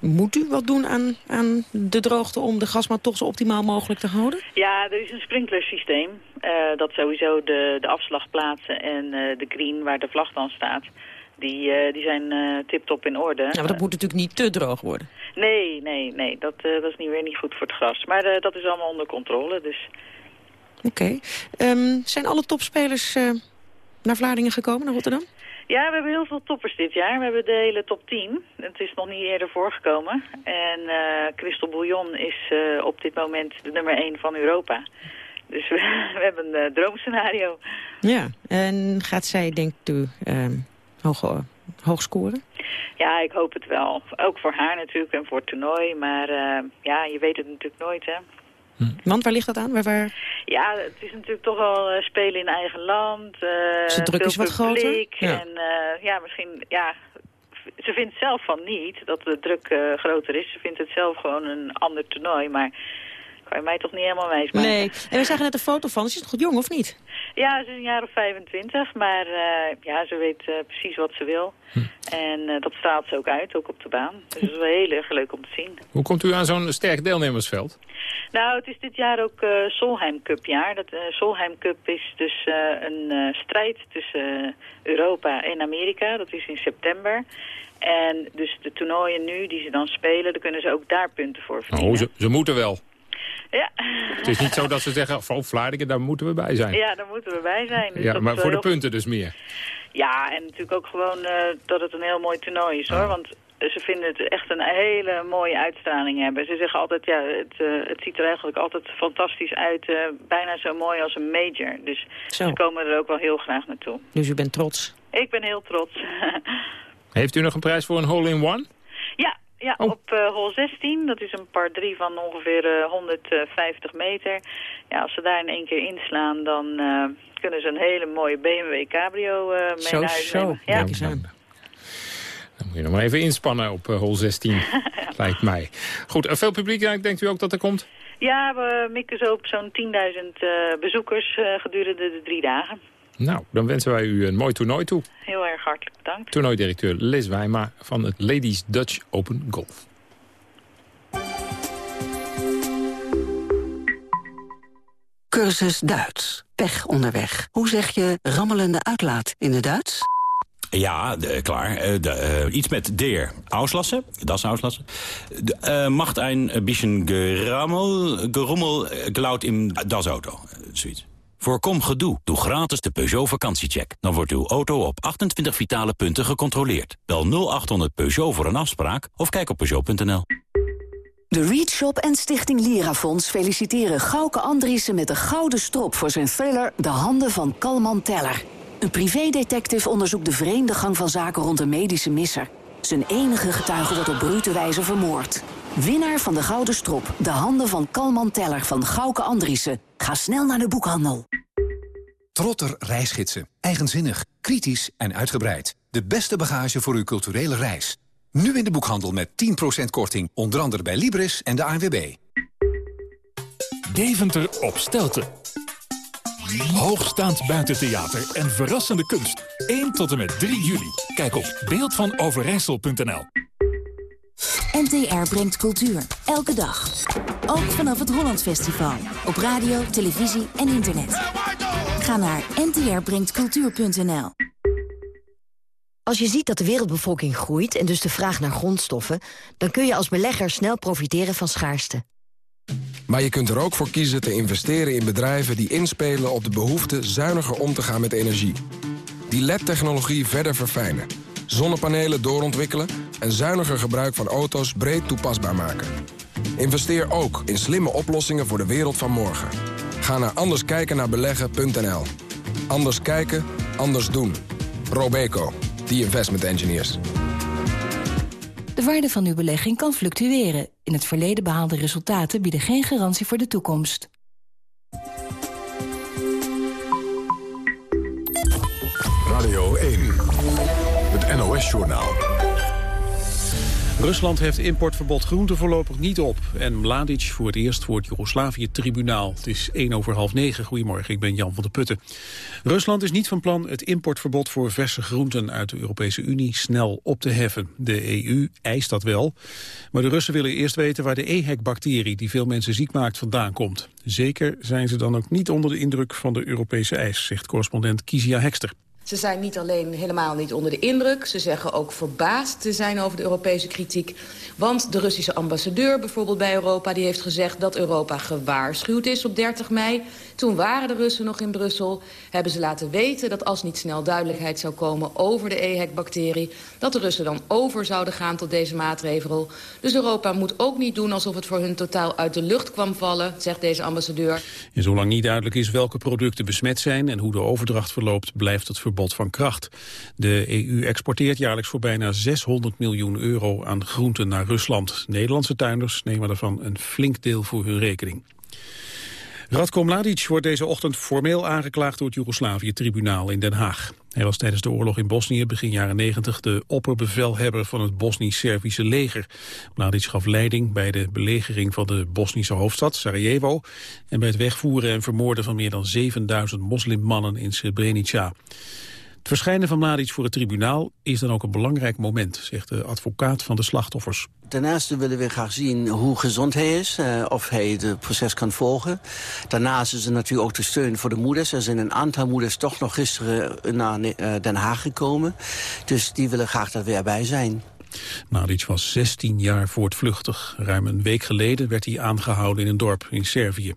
[SPEAKER 8] moet u wat doen aan, aan de droogte om de gasmat toch zo optimaal mogelijk te houden?
[SPEAKER 20] Ja, er is een sprinklersysteem. dat sowieso de, de afslag plaatsen en de green waar de vlag dan staat die, uh, die zijn uh, tip-top in orde.
[SPEAKER 8] Ja, maar dat moet natuurlijk niet te droog worden.
[SPEAKER 20] Nee, nee, nee. Dat, uh, dat is niet weer niet goed voor het gras. Maar dat is allemaal onder controle, dus...
[SPEAKER 8] Oké. Okay. Um, zijn alle topspelers naar Vlaardingen gekomen, naar Rotterdam?
[SPEAKER 20] Ja, we hebben heel veel toppers dit jaar. We hebben de hele top 10. Het is nog niet eerder voorgekomen. En Crystal Bouillon is op dit moment de nummer 1 van Europa. Dus we, we hebben een droomscenario.
[SPEAKER 8] Ja, en gaat zij, denkt u... Um hoog, hoog scoren?
[SPEAKER 20] Ja, ik hoop het wel. Ook voor haar natuurlijk en voor het toernooi. Maar uh, ja, je weet het natuurlijk nooit, hè.
[SPEAKER 8] Hm. Want waar ligt dat aan? Waar, waar...
[SPEAKER 20] Ja, het is natuurlijk toch wel uh, spelen in eigen land. Uh,
[SPEAKER 8] de druk is wat groter?
[SPEAKER 20] Ja. En ja, misschien, ja, ze vindt zelf van niet dat de druk groter is. Ze vindt het zelf gewoon een ander toernooi. Maar kan je mij toch niet helemaal wijs maken.
[SPEAKER 8] Nee, en we zagen net een foto van. Ze is nog jong, of niet?
[SPEAKER 20] Ja, ze is een jaar of 25, maar uh, ja, ze weet uh, precies wat ze wil. Hm. En uh, dat straalt ze ook uit, ook op de baan. Dus dat is wel heel erg leuk om te zien.
[SPEAKER 7] Hoe komt u aan zo'n sterk deelnemersveld?
[SPEAKER 20] Nou, het is dit jaar ook Solheim Cup jaar. Dat Solheim Cup is dus een strijd tussen Europa en Amerika. Dat is in september. En dus de toernooien nu die ze dan spelen, daar kunnen ze ook daar punten voor verdienen.
[SPEAKER 7] Oh, ze, ze moeten wel.
[SPEAKER 20] Ja.
[SPEAKER 7] Het is niet zo dat ze zeggen, van Vlaardingen, daar moeten we bij zijn.
[SPEAKER 20] Ja, daar moeten we bij zijn. Dus
[SPEAKER 7] ja, maar voor de punten dus meer.
[SPEAKER 20] Ja, en natuurlijk ook gewoon uh, dat het een heel mooi toernooi is, hoor. Oh. Want ze vinden het echt een hele mooie uitstraling hebben. Ze zeggen altijd, ja, het, uh, het ziet er eigenlijk altijd fantastisch uit. Uh, bijna zo mooi als een major. Dus zo. ze komen er ook wel heel graag naartoe.
[SPEAKER 8] Dus u bent trots?
[SPEAKER 20] Ik ben heel trots.
[SPEAKER 7] Heeft u nog een prijs voor een hole-in-one?
[SPEAKER 20] Ja, ja, oh. op uh, hol 16. Dat is een par 3 van ongeveer uh, 150 meter. Ja, als ze daar in één keer inslaan, dan uh, kunnen ze een hele mooie BMW Cabrio mee
[SPEAKER 8] zo,
[SPEAKER 20] naar huis
[SPEAKER 8] zo. Ja. Kijk eens aan.
[SPEAKER 7] Dan moet je nog maar even inspannen op hol 16, lijkt mij. Goed, veel publiek, denkt u ook dat er komt?
[SPEAKER 20] Ja, we mikken zo op zo'n 10.000 bezoekers gedurende de drie dagen.
[SPEAKER 7] Nou, dan wensen wij u een mooi toernooi toe.
[SPEAKER 20] Heel erg hartelijk bedankt.
[SPEAKER 7] Toernooidirecteur Liz Wijma van het Ladies Dutch Open Golf.
[SPEAKER 5] Cursus Duits. Pech onderweg. Hoe zeg je rammelende uitlaat in het Duits?
[SPEAKER 4] Ja, de, klaar. De, uh, iets met der. Auslassen, dat is auslassen. Uh, macht ein bisschen gerammel, gerommel, geluid in das auto. Zoiets. Voorkom gedoe. Doe gratis de Peugeot vakantiecheck. Dan wordt uw auto op 28 vitale punten gecontroleerd. Bel 0800 Peugeot voor een afspraak of kijk op Peugeot.nl.
[SPEAKER 21] De Read Shop en Stichting Lirafonds feliciteren Gauke Andriessen met de gouden strop voor zijn thriller De Handen van Kalman Teller. Een privédetective onderzoekt de vreemde gang van zaken rond een medische misser. Zijn enige getuige wordt op brute wijze vermoord. Winnaar van de Gouden Strop, De Handen van Kalman Teller van Gauke Andriessen. Ga snel naar de boekhandel.
[SPEAKER 22] Trotter reisgidsen. Eigenzinnig, kritisch en uitgebreid. De beste bagage voor uw culturele reis. Nu in de boekhandel met 10% korting, onder andere bij Libris en de ANWB.
[SPEAKER 1] Deventer op Stelten. Hoogstaand buitentheater en verrassende kunst. 1 tot en met 3 juli. Kijk op beeldvanoverijssel.nl
[SPEAKER 3] NTR brengt cultuur. Elke dag. Ook vanaf het Hollandfestival. Op radio, televisie en internet. Ga naar ntrbrengtcultuur.nl
[SPEAKER 23] Als je ziet dat de wereldbevolking groeit en dus de vraag naar grondstoffen... dan kun je als belegger snel profiteren van schaarste.
[SPEAKER 24] Maar je kunt er ook voor kiezen te investeren in bedrijven die inspelen op de behoefte zuiniger om te gaan met energie. Die LED-technologie verder verfijnen. Zonnepanelen doorontwikkelen en zuiniger gebruik van auto's breed toepasbaar maken. Investeer ook in slimme oplossingen voor de wereld van morgen. Ga naar anderskijkennaarbeleggen.nl. Anders kijken, anders doen. Robeco, the investment engineers.
[SPEAKER 3] De waarde van uw belegging kan fluctueren. In het verleden behaalde resultaten bieden geen garantie voor de toekomst.
[SPEAKER 1] Radio 1, het NOS-journaal.
[SPEAKER 2] Rusland heeft importverbod groente voorlopig niet op. En Mladic voor het eerst voor het Joegoslavië-tribunaal. Het is 1 over half 9. Goedemorgen, ik ben Jan van der Putten. Rusland is niet van plan het importverbod voor verse groenten uit de Europese Unie snel op te heffen. De EU eist dat wel. Maar de Russen willen eerst weten waar de EHEC-bacterie die veel mensen ziek maakt vandaan komt. Zeker zijn ze dan ook niet onder de indruk van de Europese eis, zegt correspondent Kizia Hekster.
[SPEAKER 10] Ze zijn niet alleen helemaal niet onder de indruk... ze zeggen ook verbaasd te zijn over de Europese kritiek. Want de Russische ambassadeur bijvoorbeeld bij Europa... die heeft gezegd dat Europa gewaarschuwd is op 30 mei. Toen waren de Russen nog in Brussel. Hebben ze laten weten dat als niet snel duidelijkheid zou komen... over de EHEC-bacterie... dat de Russen dan over zouden gaan tot deze maatregel. Dus Europa moet ook niet doen alsof het voor hun totaal uit de lucht kwam vallen... zegt deze ambassadeur.
[SPEAKER 2] En zolang niet duidelijk is welke producten besmet zijn... en hoe de overdracht verloopt, blijft het verbod van kracht. De EU exporteert jaarlijks voor bijna 600 miljoen euro aan groenten naar Rusland. Nederlandse tuinders nemen daarvan een flink deel voor hun rekening. Radko Mladic wordt deze ochtend formeel aangeklaagd door het Joegoslavië-tribunaal in Den Haag. Hij was tijdens de oorlog in Bosnië begin jaren 90 de opperbevelhebber van het Bosnisch-Servische leger. Mladic gaf leiding bij de belegering van de Bosnische hoofdstad Sarajevo en bij het wegvoeren en vermoorden van meer dan 7000 moslimmannen in Srebrenica. Het verschijnen van Mladic voor het tribunaal is dan ook een belangrijk moment, zegt de advocaat van de slachtoffers.
[SPEAKER 25] Daarnaast willen we graag zien hoe gezond hij is, uh, of hij het proces kan volgen. Daarnaast is er natuurlijk ook de steun voor de moeders. Er zijn een aantal moeders toch nog gisteren naar uh, Den Haag gekomen. Dus die willen graag dat we erbij zijn.
[SPEAKER 2] Mladic was 16 jaar voortvluchtig. Ruim een week geleden werd hij aangehouden in een dorp in Servië.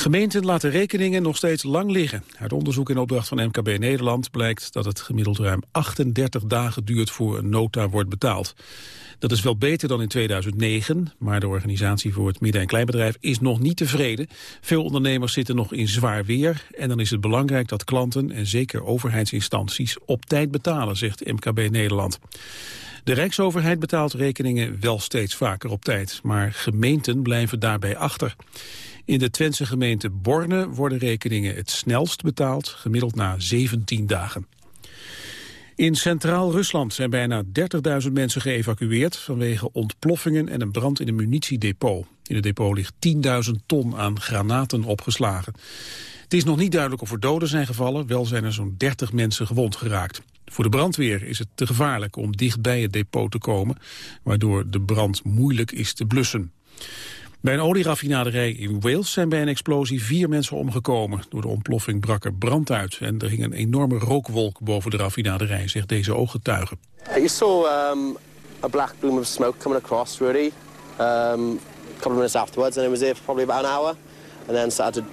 [SPEAKER 2] Gemeenten laten rekeningen nog steeds lang liggen. Uit onderzoek in opdracht van MKB Nederland blijkt dat het gemiddeld ruim 38 dagen duurt voor een nota wordt betaald. Dat is wel beter dan in 2009, maar de organisatie voor het midden- en kleinbedrijf is nog niet tevreden. Veel ondernemers zitten nog in zwaar weer en dan is het belangrijk dat klanten en zeker overheidsinstanties op tijd betalen, zegt MKB Nederland. De Rijksoverheid betaalt rekeningen wel steeds vaker op tijd, maar gemeenten blijven daarbij achter. In de Twentse gemeente Borne worden rekeningen het snelst betaald, gemiddeld na 17 dagen. In Centraal Rusland zijn bijna 30.000 mensen geëvacueerd vanwege ontploffingen en een brand in een munitiedepot. In het depot ligt 10.000 ton aan granaten opgeslagen. Het is nog niet duidelijk of er doden zijn gevallen, wel zijn er zo'n 30 mensen gewond geraakt. Voor de brandweer is het te gevaarlijk om dicht bij het depot te komen, waardoor de brand moeilijk is te blussen. Bij een olieraffinaderij in Wales zijn bij een explosie vier mensen omgekomen. Door de ontploffing brak er brand uit en er hing een enorme rookwolk boven de raffinaderij, zegt deze ooggetuige.
[SPEAKER 26] You saw um, a black bloom of smoke coming across, Rudy, um, a couple of minutes afterwards, and it was there for probably about an hour, and then started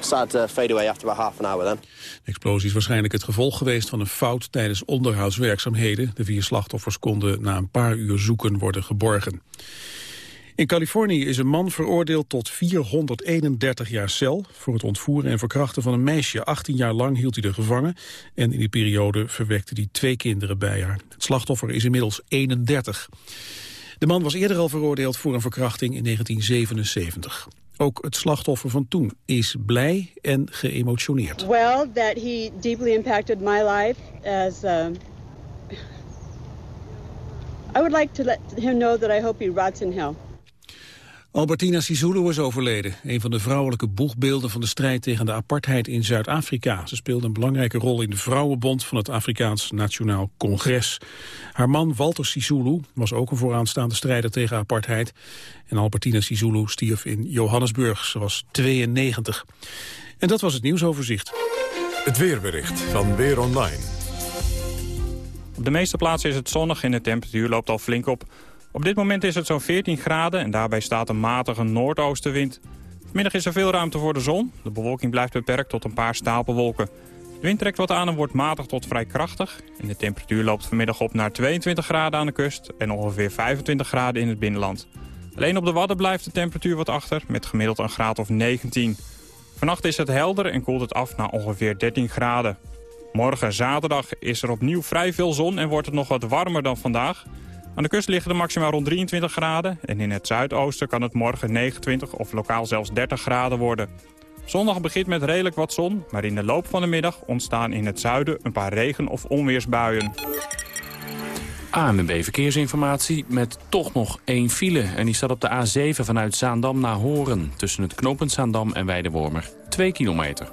[SPEAKER 26] started to fade away after about half an hour then.
[SPEAKER 2] De explosie is waarschijnlijk het gevolg geweest van een fout tijdens onderhoudswerkzaamheden. De vier slachtoffers konden na een paar uur zoeken worden geborgen. In Californië is een man veroordeeld tot 431 jaar cel... voor het ontvoeren en verkrachten van een meisje. 18 jaar lang hield hij er gevangen... en in die periode verwekte hij twee kinderen bij haar. Het slachtoffer is inmiddels 31. De man was eerder al veroordeeld voor een verkrachting in 1977. Ook het slachtoffer van toen is blij en geëmotioneerd.
[SPEAKER 27] Well, that he deeply impacted my life as... Uh... I would like to let him know that I hope he rots in hell.
[SPEAKER 2] Albertina Sisulu is overleden, een van de vrouwelijke boegbeelden van de strijd tegen de apartheid in Zuid-Afrika. Ze speelde een belangrijke rol in de Vrouwenbond van het Afrikaans Nationaal Congres. Haar man Walter Sisulu was ook een vooraanstaande strijder tegen apartheid. En Albertina Sisulu stierf in Johannesburg, ze was 92. En dat was het nieuwsoverzicht.
[SPEAKER 28] Het weerbericht van Weer Online.
[SPEAKER 29] Op de meeste plaatsen is het zonnig en de temperatuur loopt al flink op. Op dit moment is het zo'n 14 graden en daarbij staat een matige noordoostenwind. Vanmiddag is er veel ruimte voor de zon. De bewolking blijft beperkt tot een paar stapelwolken. De wind trekt wat aan en wordt matig tot vrij krachtig. En de temperatuur loopt vanmiddag op naar 22 graden aan de kust en ongeveer 25 graden in het binnenland. Alleen op de Wadden blijft de temperatuur wat achter met gemiddeld een graad of 19. Vannacht is het helder en koelt het af naar ongeveer 13 graden. Morgen zaterdag is er opnieuw vrij veel zon en wordt het nog wat warmer dan vandaag. Aan de kust liggen de maxima rond 23 graden en in het zuidoosten kan het morgen 29 of lokaal zelfs 30 graden worden. Zondag begint met redelijk wat zon, maar in de loop van de middag ontstaan in het zuiden een paar regen- of onweersbuien.
[SPEAKER 30] ANWB Verkeersinformatie met toch nog één file. En die staat op de A7 vanuit Zaandam naar Horen. Tussen het knooppunt Zaandam en Weidewormer. 2 kilometer.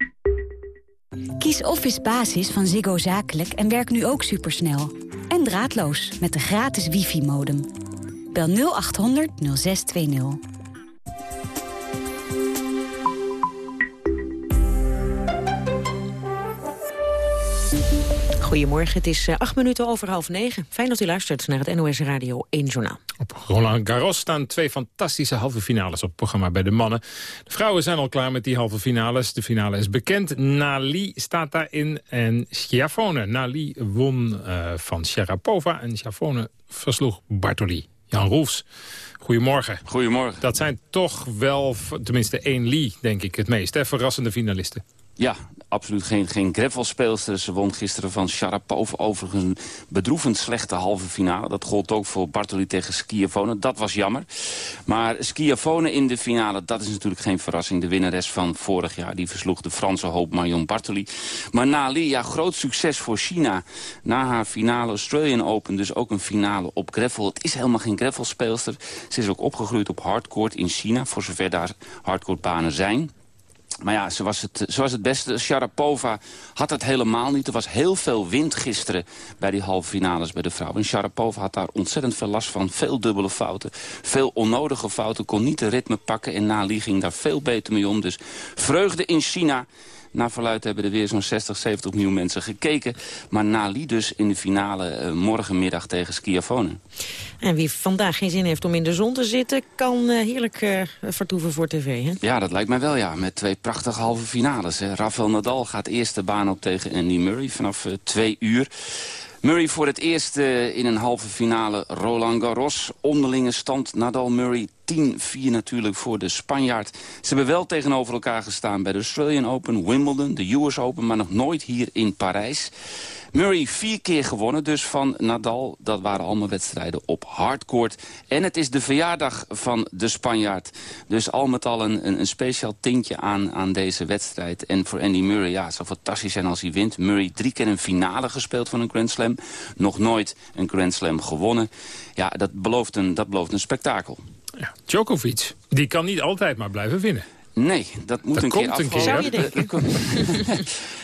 [SPEAKER 31] Kies Office Basis van Ziggo Zakelijk en werk nu ook supersnel. En draadloos met de gratis wifi-modem. Bel 0800 0620.
[SPEAKER 8] Goedemorgen, het is eh, acht minuten over half negen. Fijn dat u luistert naar het NOS Radio 1 Journaal.
[SPEAKER 7] Op Roland Garros staan twee fantastische halve finales op het programma bij de mannen. De vrouwen zijn al klaar met die halve finales. De finale is bekend. Nali staat daarin en Schiafone. Nali won uh, van Sharapova en Schiafone versloeg Bartoli. Jan Roefs, goedemorgen.
[SPEAKER 32] Goedemorgen.
[SPEAKER 7] Dat zijn toch wel, tenminste één Lee, denk ik, het meest. Hè? Verrassende finalisten.
[SPEAKER 32] Ja, absoluut geen, geen gravelspeelster. Ze won gisteren van Sharapova overigens een bedroevend slechte halve finale. Dat gold ook voor Bartoli tegen Schiavone. Dat was jammer. Maar Schiavone in de finale, dat is natuurlijk geen verrassing. De winnares van vorig jaar, die versloeg de Franse hoop Marion Bartoli. Maar Nali, ja, groot succes voor China. Na haar finale Australian Open, dus ook een finale op gravel. Het is helemaal geen gravelspeelster. Ze is ook opgegroeid op hardcourt in China, voor zover daar hardcourtbanen zijn. Maar ja, ze was, het, ze was het beste. Sharapova had het helemaal niet. Er was heel veel wind gisteren bij die halve finales bij de vrouwen. En Sharapova had daar ontzettend veel last van. Veel dubbele fouten, veel onnodige fouten. Kon niet de ritme pakken en Nali ging daar veel beter mee om. Dus vreugde in China. Naar verluid hebben er weer zo'n 60, 70 miljoen mensen gekeken. Maar Nali dus in de finale uh, morgenmiddag tegen Schiafone.
[SPEAKER 8] En wie vandaag geen zin heeft om in de zon te zitten... kan uh, heerlijk uh, vertoeven voor tv, hè?
[SPEAKER 32] Ja, dat lijkt mij wel, ja. Met twee prachtige halve finales. Hè. Rafael Nadal gaat eerst de baan op tegen Andy Murray vanaf twee uur. Murray voor het eerst in een halve finale Roland Garros. Onderlinge stand Nadal-Murray 10-4 natuurlijk voor de Spanjaard. Ze hebben wel tegenover elkaar gestaan bij de Australian Open, Wimbledon, de US Open... maar nog nooit hier in Parijs. Murray vier keer gewonnen dus van Nadal. Dat waren allemaal wedstrijden op hardcourt. En het is de verjaardag van de Spanjaard. Dus al met al een, een, speciaal tintje aan, aan deze wedstrijd. En voor Andy Murray, ja, het zou fantastisch zijn als hij wint. Murray drie keer een finale gespeeld van een Grand Slam. Nog nooit een Grand Slam gewonnen. Ja, dat belooft een, dat belooft een spektakel.
[SPEAKER 7] Ja, Djokovic, die kan niet altijd maar blijven winnen.
[SPEAKER 32] Nee, dat moet
[SPEAKER 7] dat
[SPEAKER 32] een
[SPEAKER 7] komt
[SPEAKER 32] keer
[SPEAKER 7] een keer.
[SPEAKER 32] Zou je denken?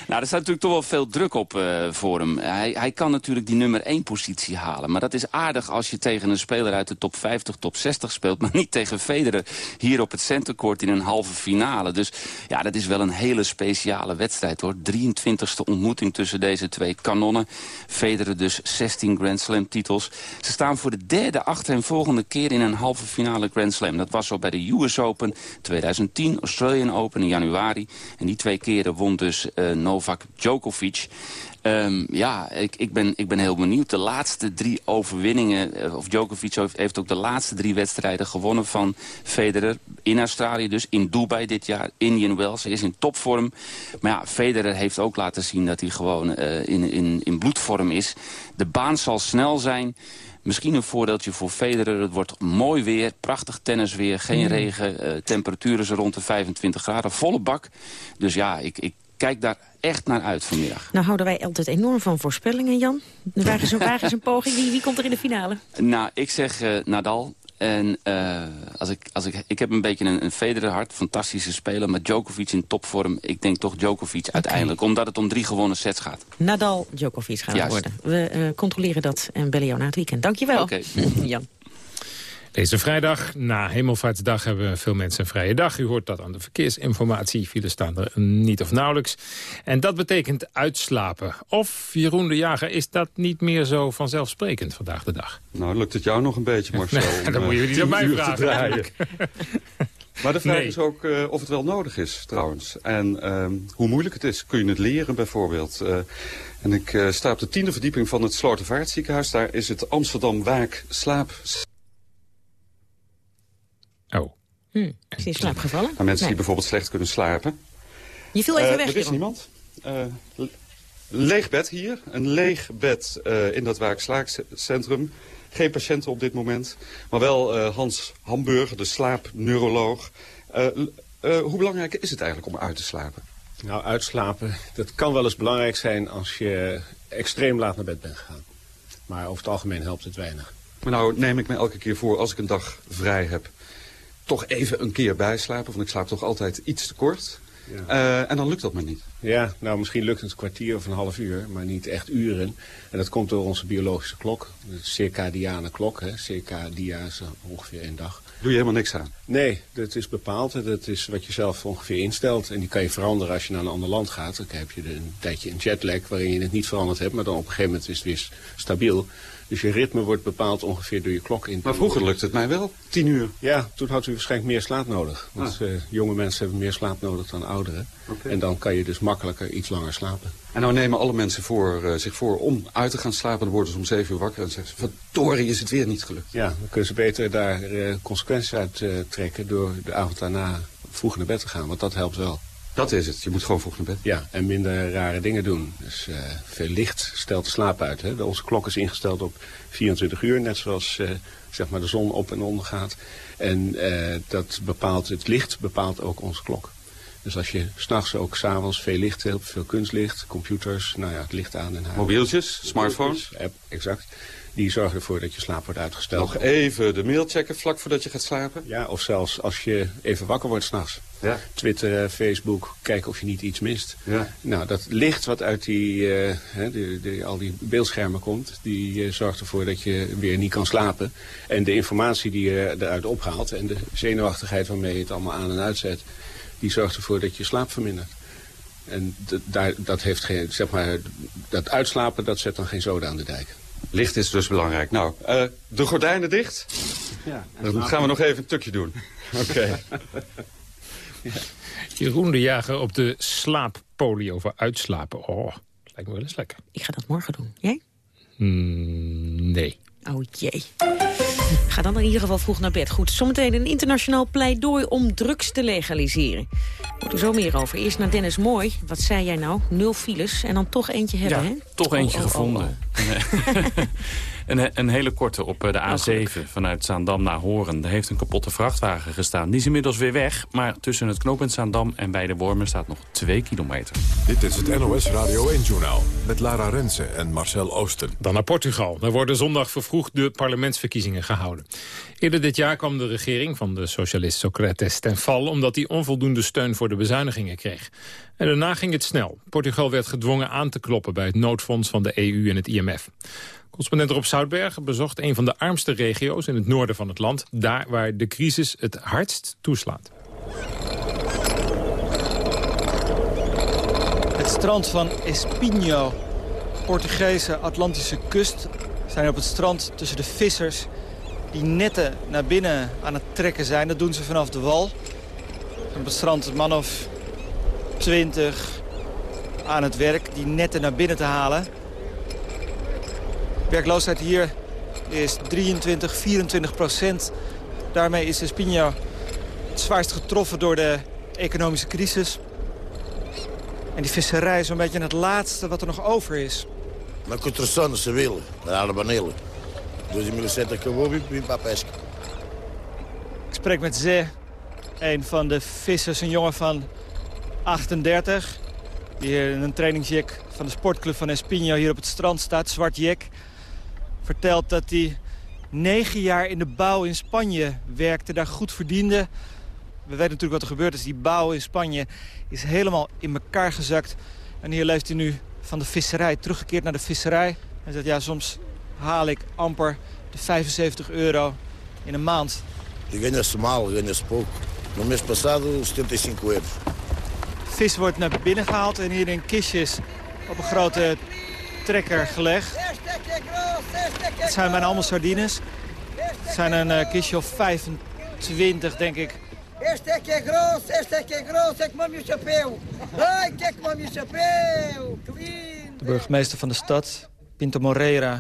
[SPEAKER 32] nou, er staat natuurlijk toch wel veel druk op uh, voor hem. Hij, hij kan natuurlijk die nummer 1 positie halen. Maar dat is aardig als je tegen een speler uit de top 50, top 60 speelt. Maar niet tegen Federer hier op het centercourt in een halve finale. Dus ja, dat is wel een hele speciale wedstrijd hoor. 23e ontmoeting tussen deze twee kanonnen. Federer dus 16 Grand Slam titels. Ze staan voor de derde achter en volgende keer in een halve finale Grand Slam. Dat was al bij de US Open 2010. Australian Open in januari. En die twee keren won dus uh, Novak Djokovic. Um, ja, ik, ik, ben, ik ben heel benieuwd. De laatste drie overwinningen, of Djokovic heeft ook de laatste drie wedstrijden gewonnen van Federer. In Australië dus, in Dubai dit jaar, Indian Wells. Hij is in topvorm. Maar ja, Federer heeft ook laten zien dat hij gewoon uh, in, in, in bloedvorm is. De baan zal snel zijn. Misschien een voordeeltje voor Federer. Het wordt mooi weer, prachtig tennisweer, geen mm. regen. Uh, temperaturen zijn rond de 25 graden, volle bak. Dus ja, ik, ik kijk daar echt naar uit vanmiddag.
[SPEAKER 8] Nou houden wij altijd enorm van voorspellingen, Jan. Waar is een, waar is een poging? Wie, wie komt er in de finale?
[SPEAKER 32] Nou, ik zeg uh, Nadal. En uh, als ik, als ik, ik heb een beetje een, een Federer hart, fantastische speler. Maar Djokovic in topvorm, ik denk toch Djokovic okay. uiteindelijk. Omdat het om drie gewonnen sets gaat.
[SPEAKER 8] Nadal, Djokovic gaan worden. We uh, controleren dat en bellen jou na het weekend. Dankjewel,
[SPEAKER 32] okay.
[SPEAKER 8] Jan.
[SPEAKER 7] Deze vrijdag, na Hemelvaartsdag, hebben veel mensen een vrije dag. U hoort dat aan de verkeersinformatie. Files staan er niet of nauwelijks. En dat betekent uitslapen. Of, Jeroen de Jager, is dat niet meer zo vanzelfsprekend vandaag de dag?
[SPEAKER 33] Nou, lukt het jou nog een beetje, Marcel?
[SPEAKER 7] nee, dan moet je niet aan mij vragen.
[SPEAKER 33] Maar de vraag nee. is ook uh, of het wel nodig is, trouwens. En uh, hoe moeilijk het is. Kun je het leren, bijvoorbeeld? Uh, en ik sta op de tiende verdieping van het Slotervaartziekenhuis. Daar is het Amsterdam Waak Slaap...
[SPEAKER 7] Oh.
[SPEAKER 8] Hm, is hij in slaap gevallen?
[SPEAKER 33] Maar mensen nee. die bijvoorbeeld slecht kunnen slapen.
[SPEAKER 8] Je viel even
[SPEAKER 33] uh,
[SPEAKER 8] weg,
[SPEAKER 33] Er is niemand. Uh, leeg bed hier. Een leeg bed uh, in dat waakslaakcentrum. Geen patiënten op dit moment. Maar wel uh, Hans Hamburger, de slaapneuroloog. hoe belangrijk is het eigenlijk om uit te slapen?
[SPEAKER 34] Nou, uitslapen, dat kan wel eens belangrijk zijn als je extreem laat naar bed bent gegaan. Maar over het algemeen helpt het weinig.
[SPEAKER 33] Maar nou neem ik me elke keer voor als ik een dag vrij heb toch even een keer bijslapen. Want ik slaap toch altijd iets te kort. Ja. Uh, en dan lukt dat maar niet.
[SPEAKER 34] Ja, nou misschien lukt het een kwartier of een half uur, maar niet echt uren. En dat komt door onze biologische klok, de circadiane klok. Hè. Circadia is ongeveer één dag.
[SPEAKER 33] Doe je helemaal niks aan?
[SPEAKER 34] Nee, dat is bepaald. Dat is wat je zelf ongeveer instelt. En die kan je veranderen als je naar een ander land gaat. Dan heb je een tijdje een jetlag waarin je het niet veranderd hebt. Maar dan op een gegeven moment is het weer stabiel. Dus je ritme wordt bepaald ongeveer door je klok. In
[SPEAKER 33] maar vroeger lukte het mij wel, tien uur.
[SPEAKER 34] Ja, toen had u waarschijnlijk meer slaap nodig. Want ah. uh, jonge mensen hebben meer slaap nodig dan ouderen. Okay. En dan kan je dus makkelijker iets langer slapen.
[SPEAKER 33] En nou nemen alle mensen voor, uh, zich voor om uit te gaan slapen. Dan worden ze om zeven uur wakker en zeggen ze, verdorie is het weer niet gelukt.
[SPEAKER 34] Ja, dan kunnen ze beter daar uh, consequenties uit trekken door de avond daarna vroeg naar bed te gaan. Want dat helpt wel.
[SPEAKER 33] Dat is het. Je moet gewoon vroeg naar bed.
[SPEAKER 34] Ja, en minder rare dingen doen. Dus uh, veel licht stelt de slaap uit. Hè? Onze klok is ingesteld op 24 uur, net zoals uh, zeg maar de zon op en onder gaat. En uh, dat bepaalt, het licht bepaalt ook onze klok. Dus als je s'nachts ook s'avonds veel licht hebt, veel kunstlicht, computers, nou ja, het licht aan en aan.
[SPEAKER 33] Mobieltjes, smartphones.
[SPEAKER 34] App, exact. Die zorgen ervoor dat je slaap wordt uitgesteld.
[SPEAKER 33] Nog even de mail checken vlak voordat je gaat slapen.
[SPEAKER 34] Ja, of zelfs als je even wakker wordt s'nachts.
[SPEAKER 33] Ja.
[SPEAKER 34] Twitter, Facebook, kijken of je niet iets mist.
[SPEAKER 33] Ja.
[SPEAKER 34] Nou, dat licht wat uit die, eh, hè, de, de, al die beeldschermen komt... die eh, zorgt ervoor dat je weer niet kan slapen. En de informatie die je eruit ophaalt... en de zenuwachtigheid waarmee je het allemaal aan en uitzet... die zorgt ervoor dat je slaap vermindert. En daar, dat, heeft geen, zeg maar, dat uitslapen, dat zet dan geen zoden aan de dijk.
[SPEAKER 33] Licht is dus belangrijk. Nou, uh, de gordijnen dicht.
[SPEAKER 34] Ja,
[SPEAKER 33] Dan gaan we nog even een tukje doen. Oké.
[SPEAKER 7] ja. Jeroen de Jager op de slaappolio over uitslapen. Oh, lijkt me wel eens lekker.
[SPEAKER 8] Ik ga dat morgen doen. Jij?
[SPEAKER 7] Mm, nee.
[SPEAKER 8] Oh jee. Ga dan in ieder geval vroeg naar bed. Goed, zometeen een internationaal pleidooi om drugs te legaliseren. Wordt er zo meer over. Eerst naar Dennis Mooi. Wat zei jij nou? Nul files en dan toch eentje hebben,
[SPEAKER 30] ja,
[SPEAKER 8] hè?
[SPEAKER 30] toch eentje
[SPEAKER 8] oh, oh,
[SPEAKER 30] gevonden. Oh, een, een, hele korte op de A7 vanuit Zaandam naar Horen. Er heeft een kapotte vrachtwagen gestaan. Die is inmiddels weer weg, maar tussen het knooppunt Zaandam en beide Wormen staat nog 2 kilometer.
[SPEAKER 28] Dit is het NOS Radio 1-journaal met Lara Rensen en Marcel Oosten.
[SPEAKER 7] Dan naar Portugal. Daar worden zondag vervroegd de parlementsverkiezingen gehouden. Eerder dit jaar kwam de regering van de socialist Socrates ten val... omdat hij onvoldoende steun voor de bezuinigingen kreeg. En daarna ging het snel. Portugal werd gedwongen aan te kloppen bij het noodfonds van de EU en het IMF. Correspondent Rob Zoutberg bezocht een van de armste regio's in het noorden van het land. Daar waar de crisis het hardst toeslaat.
[SPEAKER 35] Het strand van Espinho, Portugese Atlantische kust... zijn op het strand tussen de vissers die netten naar binnen aan het trekken zijn. Dat doen ze vanaf de wal. op het strand een man of twintig aan het werk die netten naar binnen te halen. Werkloosheid hier is 23, 24 procent. Daarmee is Espinho het zwaarst getroffen door de economische crisis. En die visserij is een beetje het laatste wat er nog over is.
[SPEAKER 36] Na construção de Sevilla, na Arbanela. 2007 acabou e vim para pesca.
[SPEAKER 35] Ik spreek met Zé, een van de vissers, een jongen van 38... die hier in een trainingsjack van de sportclub van Espinho hier op het strand staat, zwart jack vertelt dat hij negen jaar in de bouw in Spanje werkte, daar goed verdiende. We weten natuurlijk wat er gebeurd is. Die bouw in Spanje is helemaal in elkaar gezakt. En hier leeft hij nu van de visserij, teruggekeerd naar de visserij. En zegt, ja, soms haal ik amper de 75 euro in een maand.
[SPEAKER 36] Je ganha-se mal, ganha-se pouco. No mês passado, 75 euro.
[SPEAKER 35] Vis wordt naar binnen gehaald en hier in kistjes op een grote trekker gelegd. Het zijn bijna allemaal sardines. Het zijn een uh, kistje of 25, denk ik. De burgemeester van de stad, Pinto Moreira.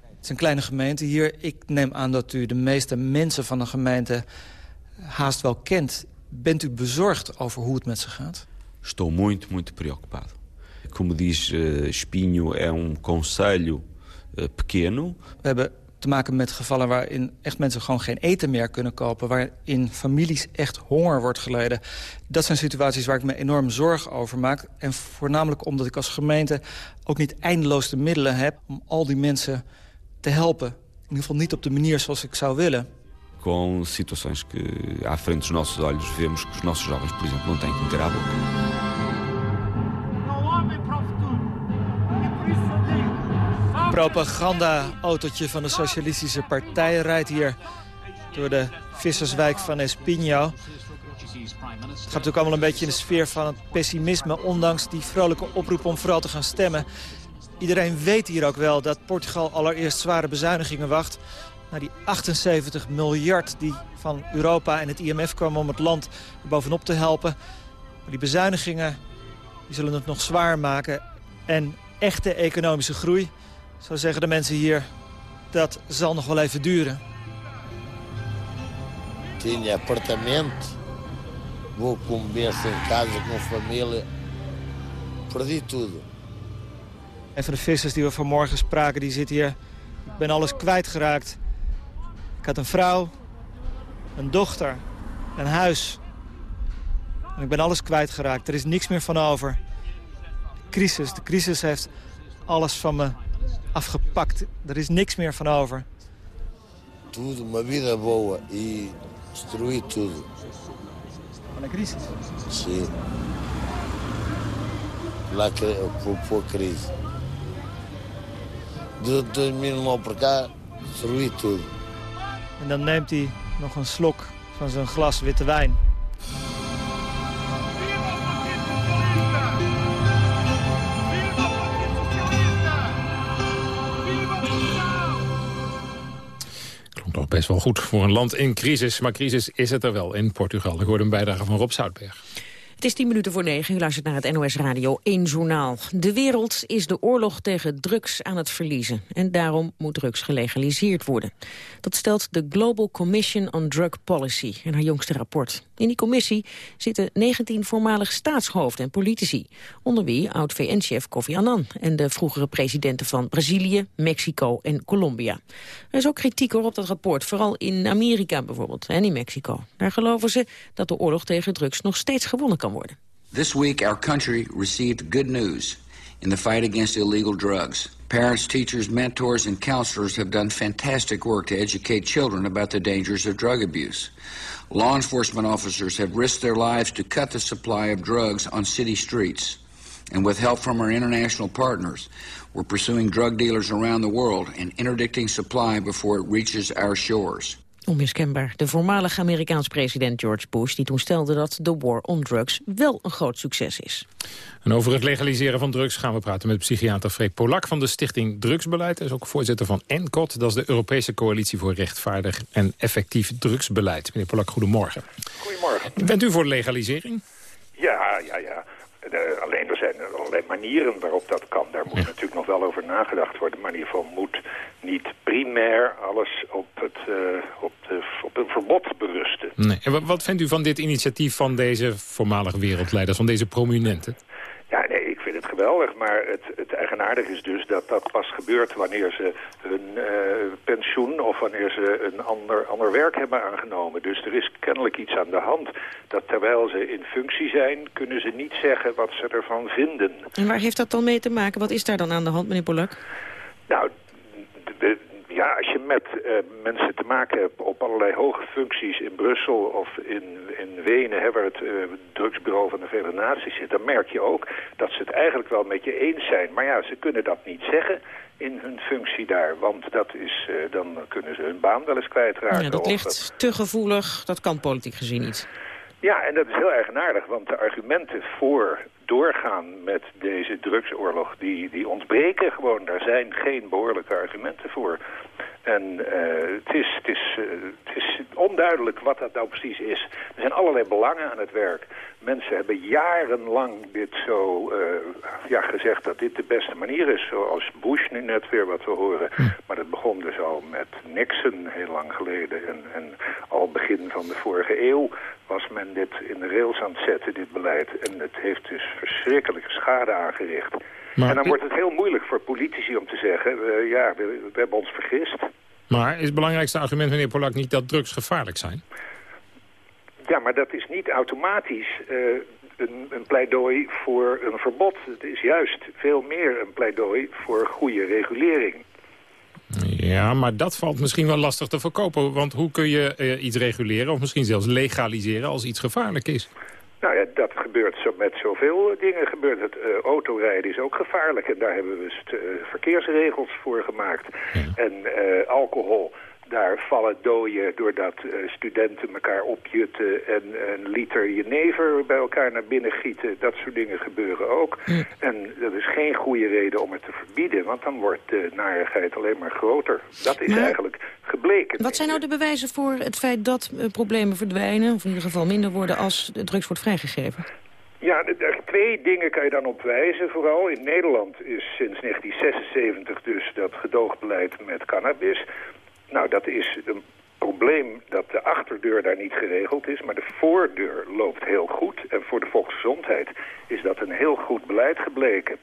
[SPEAKER 35] Het is een kleine gemeente hier. Ik neem aan dat u de meeste mensen van de gemeente haast wel kent. Bent u bezorgd over hoe het met ze gaat?
[SPEAKER 37] Estou muito, muito preocupado. Como diz uh, Espinho, é um conselho uh, pequeno.
[SPEAKER 35] We hebben te maken met gevallen waarin echt mensen gewoon geen eten meer kunnen kopen. Waarin families echt honger wordt geleden. Dat zijn situaties waar ik me enorm zorgen over maak. En voornamelijk omdat ik als gemeente ook niet eindeloos de middelen heb... om al die mensen te helpen. In ieder geval niet op de manier zoals ik zou willen.
[SPEAKER 37] Com situações que à frente dos nossos olhos vemos que os nossos jovens, por exemplo, não têm que meter à boca.
[SPEAKER 35] Propaganda-autootje van de Socialistische Partij rijdt hier door de visserswijk van Espinho. Het gaat natuurlijk allemaal een beetje in de sfeer van het pessimisme... ondanks die vrolijke oproep om vooral te gaan stemmen. Iedereen weet hier ook wel dat Portugal allereerst zware bezuinigingen wacht... naar die 78 miljard die van Europa en het IMF kwamen om het land bovenop te helpen. Die bezuinigingen die zullen het nog zwaar maken. En echte economische groei zo zeggen de mensen hier, dat zal nog wel even duren.
[SPEAKER 36] Tinha appartamento, vou com bênção em casa, com família. Perdi tudo.
[SPEAKER 35] Een van de vissers die we vanmorgen spraken, die zit hier. Ik ben alles kwijtgeraakt. Ik had een vrouw, een dochter, een huis. En ik ben alles kwijtgeraakt. Er is niks meer van over. De crisis, de crisis heeft alles van me afgepakt. Er is niks meer van over.
[SPEAKER 36] Tudo, uma vida boa e destruir tudo.
[SPEAKER 35] Van de crisis?
[SPEAKER 36] Sim. Lá, por crise. De 2009 para cá, destruir tudo.
[SPEAKER 35] En dan neemt hij nog een slok van zijn glas witte wijn.
[SPEAKER 7] Best wel goed voor een land in crisis. Maar crisis is het er wel in Portugal. Ik hoorde een bijdrage van Rob Zoutberg.
[SPEAKER 8] Het is tien minuten voor negen. U luistert naar het NOS Radio 1 Journaal. De wereld is de oorlog tegen drugs aan het verliezen. En daarom moet drugs gelegaliseerd worden. Dat stelt de Global Commission on Drug Policy in haar jongste rapport. In die commissie zitten 19 voormalig staatshoofden en politici. Onder wie oud-VN-chef Kofi Annan en de vroegere presidenten van Brazilië, Mexico en Colombia. Er is ook kritiek op dat rapport, vooral in Amerika bijvoorbeeld en in Mexico. Daar geloven ze dat de oorlog tegen drugs nog steeds gewonnen kan worden.
[SPEAKER 38] This week, our country received good news in the fight against illegal drugs. Parents, teachers, mentors, and counselors have done fantastic work to educate children about the dangers of drug abuse. Law enforcement officers have risked their lives to cut the supply of drugs on city streets. And with help from our international partners, we're pursuing drug dealers around the world and interdicting supply before it reaches our shores.
[SPEAKER 8] Onmiskenbaar de voormalige Amerikaans president George Bush... die toen stelde dat de war on drugs wel een groot succes is.
[SPEAKER 7] En over het legaliseren van drugs gaan we praten met psychiater Freek Polak van de Stichting Drugsbeleid. Hij is ook voorzitter van ENCOT, dat is de Europese Coalitie voor Rechtvaardig en Effectief Drugsbeleid. Meneer Polak, goedemorgen.
[SPEAKER 39] Goedemorgen.
[SPEAKER 7] Bent u voor legalisering?
[SPEAKER 39] Ja, ja, ja. De- alleen er zijn allerlei manieren waarop dat kan. Daar moet natuurlijk nog wel over nagedacht worden. Maar in ieder geval moet niet primair alles op, het, eh, op, de, op een verbod berusten.
[SPEAKER 7] Nee. En wat, wat vindt u van dit initiatief van deze voormalige wereldleiders, van deze prominenten?
[SPEAKER 39] Ja, nee, ik vind het geweldig. Maar het, het eigenaardige is dus dat dat pas gebeurt wanneer ze hun eh, pensioen of wanneer ze een ander, ander werk hebben aangenomen. Dus er is kennelijk iets aan de hand. Dat terwijl ze in functie zijn, kunnen ze niet zeggen wat ze ervan vinden.
[SPEAKER 8] En waar heeft dat dan mee te maken? Wat is daar dan aan de hand, meneer Polak?
[SPEAKER 39] Nou, de- de- ja, als je met eh, mensen te maken hebt op allerlei hoge functies in Brussel of in, in Wenen, hè, waar het eh, drugsbureau van de Verenigde Naties zit, dan merk je ook dat ze het eigenlijk wel met je eens zijn. Maar ja, ze kunnen dat niet zeggen in hun functie daar, want dat is, eh, dan kunnen ze hun baan wel eens kwijtraken.
[SPEAKER 8] Ja, dat ligt te gevoelig, dat kan politiek gezien niet.
[SPEAKER 39] ja, en dat is heel eigenaardig, want de argumenten voor doorgaan met deze drugsoorlog, die, die ontbreken gewoon. Daar zijn geen behoorlijke argumenten voor. En eh, het, is, het, is, eh, het is onduidelijk wat dat nou precies is. Er zijn allerlei belangen aan het werk. Mensen hebben jarenlang dit zo eh, ja, gezegd dat dit de beste manier is. Zoals Bush nu net weer wat we horen. Maar dat begon dus al met Nixon heel lang geleden. En, en al begin van de vorige eeuw was men dit in de rails aan het zetten, dit beleid. En het heeft dus verschrikkelijke schade aangericht.
[SPEAKER 7] Maar-
[SPEAKER 39] en dan wordt het heel moeilijk voor politici om te zeggen... eh, ja, we, we hebben ons vergist.
[SPEAKER 7] Maar is het belangrijkste argument, meneer Polak, niet dat drugs gevaarlijk zijn?
[SPEAKER 39] Ja, maar dat is niet automatisch eh, een, een pleidooi voor een verbod. Het is juist veel meer een pleidooi voor goede regulering.
[SPEAKER 7] Ja, maar dat valt misschien wel lastig te verkopen. Want hoe kun je eh, iets reguleren of misschien zelfs legaliseren als iets gevaarlijk is?
[SPEAKER 39] Nou ja, dat gebeurt zo, met zoveel eh, dingen. Gebeurt het eh, autorijden is ook gevaarlijk. En daar hebben we st- eh, verkeersregels voor gemaakt. En alcohol, daar vallen doden doordat eh, studenten elkaar opjutten... en een liter jenever bij elkaar naar binnen gieten. Dat soort dingen gebeuren ook. En dat is geen goede reden om het te verbieden... want dan wordt de narigheid alleen maar groter. Dat is
[SPEAKER 8] Maar-
[SPEAKER 39] eigenlijk gebleken.
[SPEAKER 8] Wat zijn nou de bewijzen voor het feit dat eh, problemen verdwijnen... of in ieder geval minder worden als de drugs wordt vrijgegeven?
[SPEAKER 39] Ja, de- twee dingen kan je dan op wijzen. Vooral in Nederland is sinds 1976 dus dat gedoogbeleid met cannabis. Nou, dat is een probleem dat de achterdeur daar niet geregeld is, maar de voordeur loopt heel goed. En voor de volksgezondheid is dat een heel goed beleid gebleken.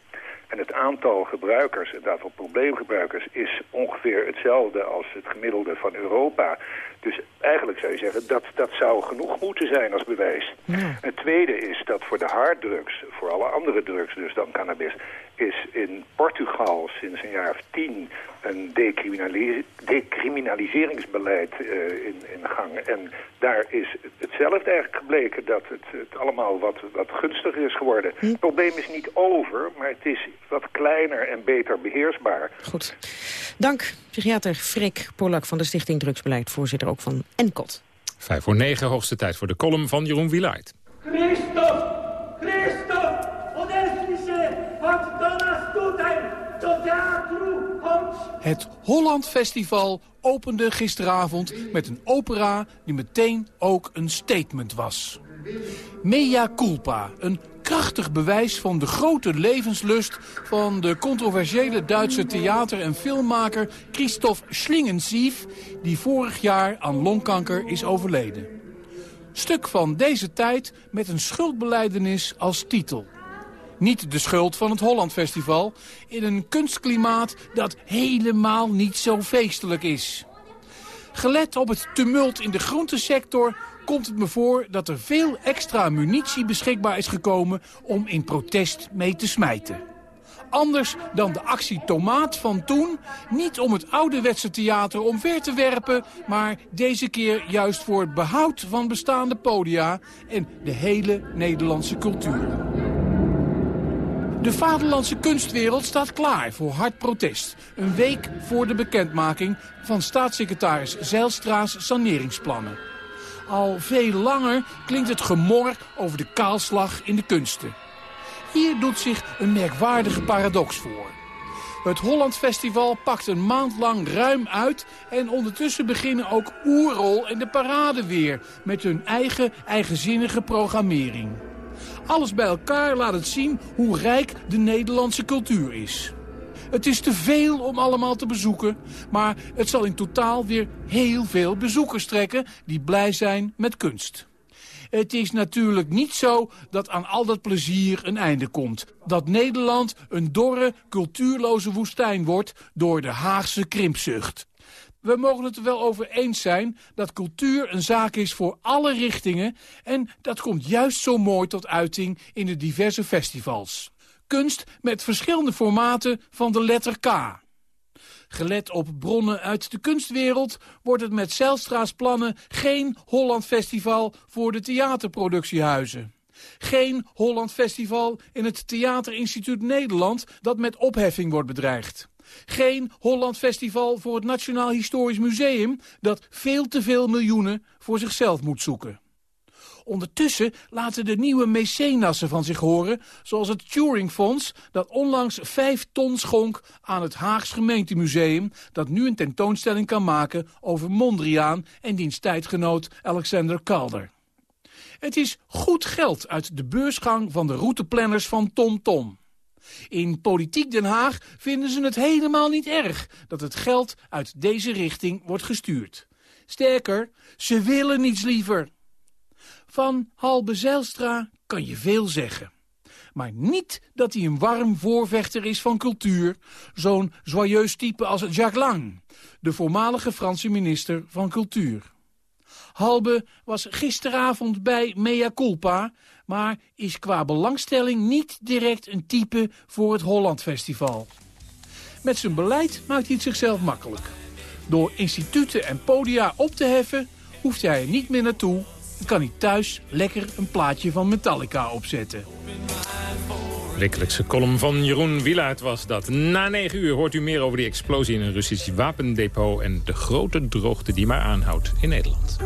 [SPEAKER 39] En het aantal gebruikers, het aantal probleemgebruikers... is ongeveer hetzelfde als het gemiddelde van Europa. Dus eigenlijk zou je zeggen, dat, dat zou genoeg moeten zijn als bewijs. Het tweede is dat voor de harddrugs, voor alle andere drugs dus dan cannabis... is in Portugal sinds een jaar of tien een decriminaliseringsbeleid uh, in, in gang. En daar is hetzelfde eigenlijk gebleken dat het, het allemaal wat, wat gunstiger is geworden.
[SPEAKER 8] Hm.
[SPEAKER 39] Het probleem is niet over, maar het is wat kleiner en beter beheersbaar.
[SPEAKER 8] Goed. Dank, psychiater Freek Polak van de Stichting Drugsbeleid, voorzitter ook van ENCOT.
[SPEAKER 7] Vijf voor negen, hoogste tijd voor de column van Jeroen Wielaert.
[SPEAKER 40] Christophe! Odeslische! Wat!
[SPEAKER 2] Het Holland Festival opende gisteravond met een opera die meteen ook een statement was. Mea culpa, een krachtig bewijs van de grote levenslust van de controversiële Duitse theater- en filmmaker Christoph Schlingensief, die vorig jaar aan longkanker is overleden. Stuk van deze tijd met een schuldbeleidenis als titel. Niet de schuld van het Holland Festival, in een kunstklimaat dat helemaal niet zo feestelijk is. Gelet op het tumult in de groentesector komt het me voor dat er veel extra munitie beschikbaar is gekomen om in protest mee te smijten. Anders dan de actie Tomaat van toen, niet om het ouderwetse theater omver te werpen, maar deze keer juist voor het behoud van bestaande podia en de hele Nederlandse cultuur. De vaderlandse kunstwereld staat klaar voor hard protest. Een week voor de bekendmaking van staatssecretaris Zeilstra's saneringsplannen. Al veel langer klinkt het gemor over de kaalslag in de kunsten. Hier doet zich een merkwaardige paradox voor. Het Holland Festival pakt een maand lang ruim uit... en ondertussen beginnen ook Oerol en de Parade weer... met hun eigen, eigenzinnige programmering. Alles bij elkaar laat het zien hoe rijk de Nederlandse cultuur is. Het is te veel om allemaal te bezoeken, maar het zal in totaal weer heel veel bezoekers trekken die blij zijn met kunst. Het is natuurlijk niet zo dat aan al dat plezier een einde komt. Dat Nederland een dorre, cultuurloze woestijn wordt door de Haagse krimpzucht. We mogen het er wel over eens zijn dat cultuur een zaak is voor alle richtingen... en dat komt juist zo mooi tot uiting in de diverse festivals. Kunst met verschillende formaten van de letter K. Gelet op bronnen uit de kunstwereld wordt het met Zijlstra's plannen geen Holland Festival voor de theaterproductiehuizen. Geen Holland Festival in het Theaterinstituut Nederland dat met opheffing wordt bedreigd. Geen Holland Festival voor het Nationaal Historisch Museum dat veel te veel miljoenen voor zichzelf moet zoeken. Ondertussen laten de nieuwe mecenassen van zich horen, zoals het Turingfonds, dat onlangs vijf ton schonk aan het Haags gemeentemuseum, dat nu een tentoonstelling kan maken over Mondriaan en diens tijdgenoot Alexander Calder. Het is goed geld uit de beursgang van de routeplanners van TomTom. Tom. In Politiek Den Haag vinden ze het helemaal niet erg dat het geld uit deze richting wordt gestuurd. Sterker, ze willen niets liever. Van Halbe Zijlstra kan je veel zeggen. Maar niet dat hij een warm voorvechter is van cultuur. Zo'n joyeus type als Jacques Lang, de voormalige Franse minister van Cultuur. Halbe was gisteravond bij Mea Culpa, maar is qua belangstelling niet direct een type voor het Holland Festival. Met zijn beleid maakt hij het zichzelf makkelijk. Door instituten en podia op te heffen, hoeft hij er niet meer naartoe kan hij thuis lekker een plaatje van Metallica opzetten.
[SPEAKER 7] Wekelijkse column van Jeroen Wielaert was dat. Na negen uur hoort u meer over die explosie in een Russisch wapendepot... en de grote droogte die maar aanhoudt in Nederland.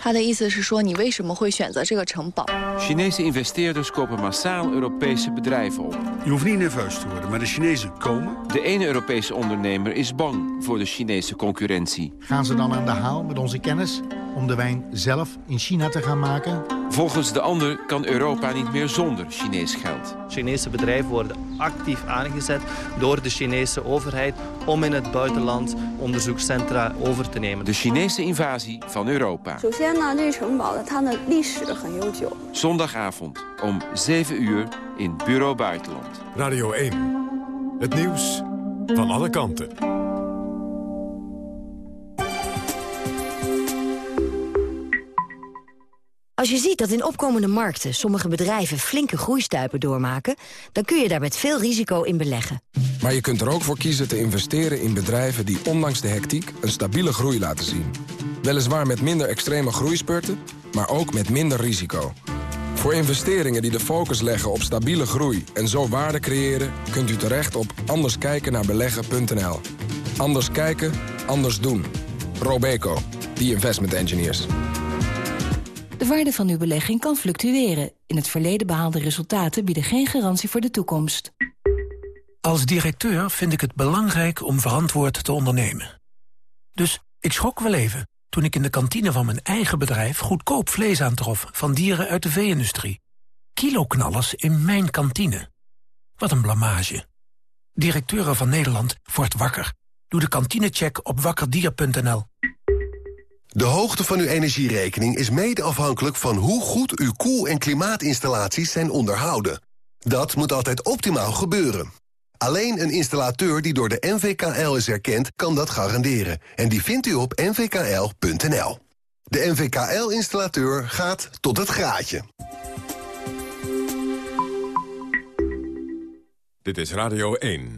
[SPEAKER 41] 他的意思是说，你为什么会选择这个城堡？
[SPEAKER 33] Chinese investeerders kopen massaal Europese bedrijven op.
[SPEAKER 42] Je hoeft niet nerveus te worden, maar de Chinezen komen.
[SPEAKER 33] De ene Europese ondernemer is bang voor de Chinese concurrentie.
[SPEAKER 43] Gaan ze dan aan de haal met onze kennis om de wijn zelf in China te gaan maken?
[SPEAKER 33] Volgens de ander kan Europa niet meer zonder Chinees geld.
[SPEAKER 32] Chinese bedrijven worden actief aangezet door de Chinese overheid... om in het buitenland onderzoekscentra over te nemen.
[SPEAKER 33] De Chinese invasie van Europa. Zondagavond om 7 uur in Bureau Buitenland.
[SPEAKER 28] Radio 1. Het nieuws van alle kanten.
[SPEAKER 23] Als je ziet dat in opkomende markten sommige bedrijven flinke groeistuipen doormaken... dan kun je daar met veel risico in beleggen.
[SPEAKER 24] Maar je kunt er ook voor kiezen te investeren in bedrijven die ondanks de hectiek een stabiele groei laten zien. Weliswaar met minder extreme groeispurten, maar ook met minder risico. Voor investeringen die de focus leggen op stabiele groei en zo waarde creëren... kunt u terecht op anderskijkennaarbeleggen.nl. Anders kijken, anders doen. Robeco, the investment engineers.
[SPEAKER 3] De waarde van uw belegging kan fluctueren. In het verleden behaalde resultaten bieden geen garantie voor de toekomst.
[SPEAKER 44] Als directeur vind ik het belangrijk om verantwoord te ondernemen. Dus ik schrok wel even toen ik in de kantine van mijn eigen bedrijf... goedkoop vlees aantrof van dieren uit de vee-industrie. Kiloknallers in mijn kantine. Wat een blamage. Directeuren van Nederland wordt wakker. Doe de kantinecheck op wakkerdier.nl.
[SPEAKER 45] De hoogte van uw energierekening is mede afhankelijk van hoe goed uw koel- en klimaatinstallaties zijn onderhouden. Dat moet altijd optimaal gebeuren. Alleen een installateur die door de NVKL is erkend, kan dat garanderen. En die vindt u op nvkl.nl. De NVKL-installateur gaat tot het graadje.
[SPEAKER 28] Dit is Radio 1.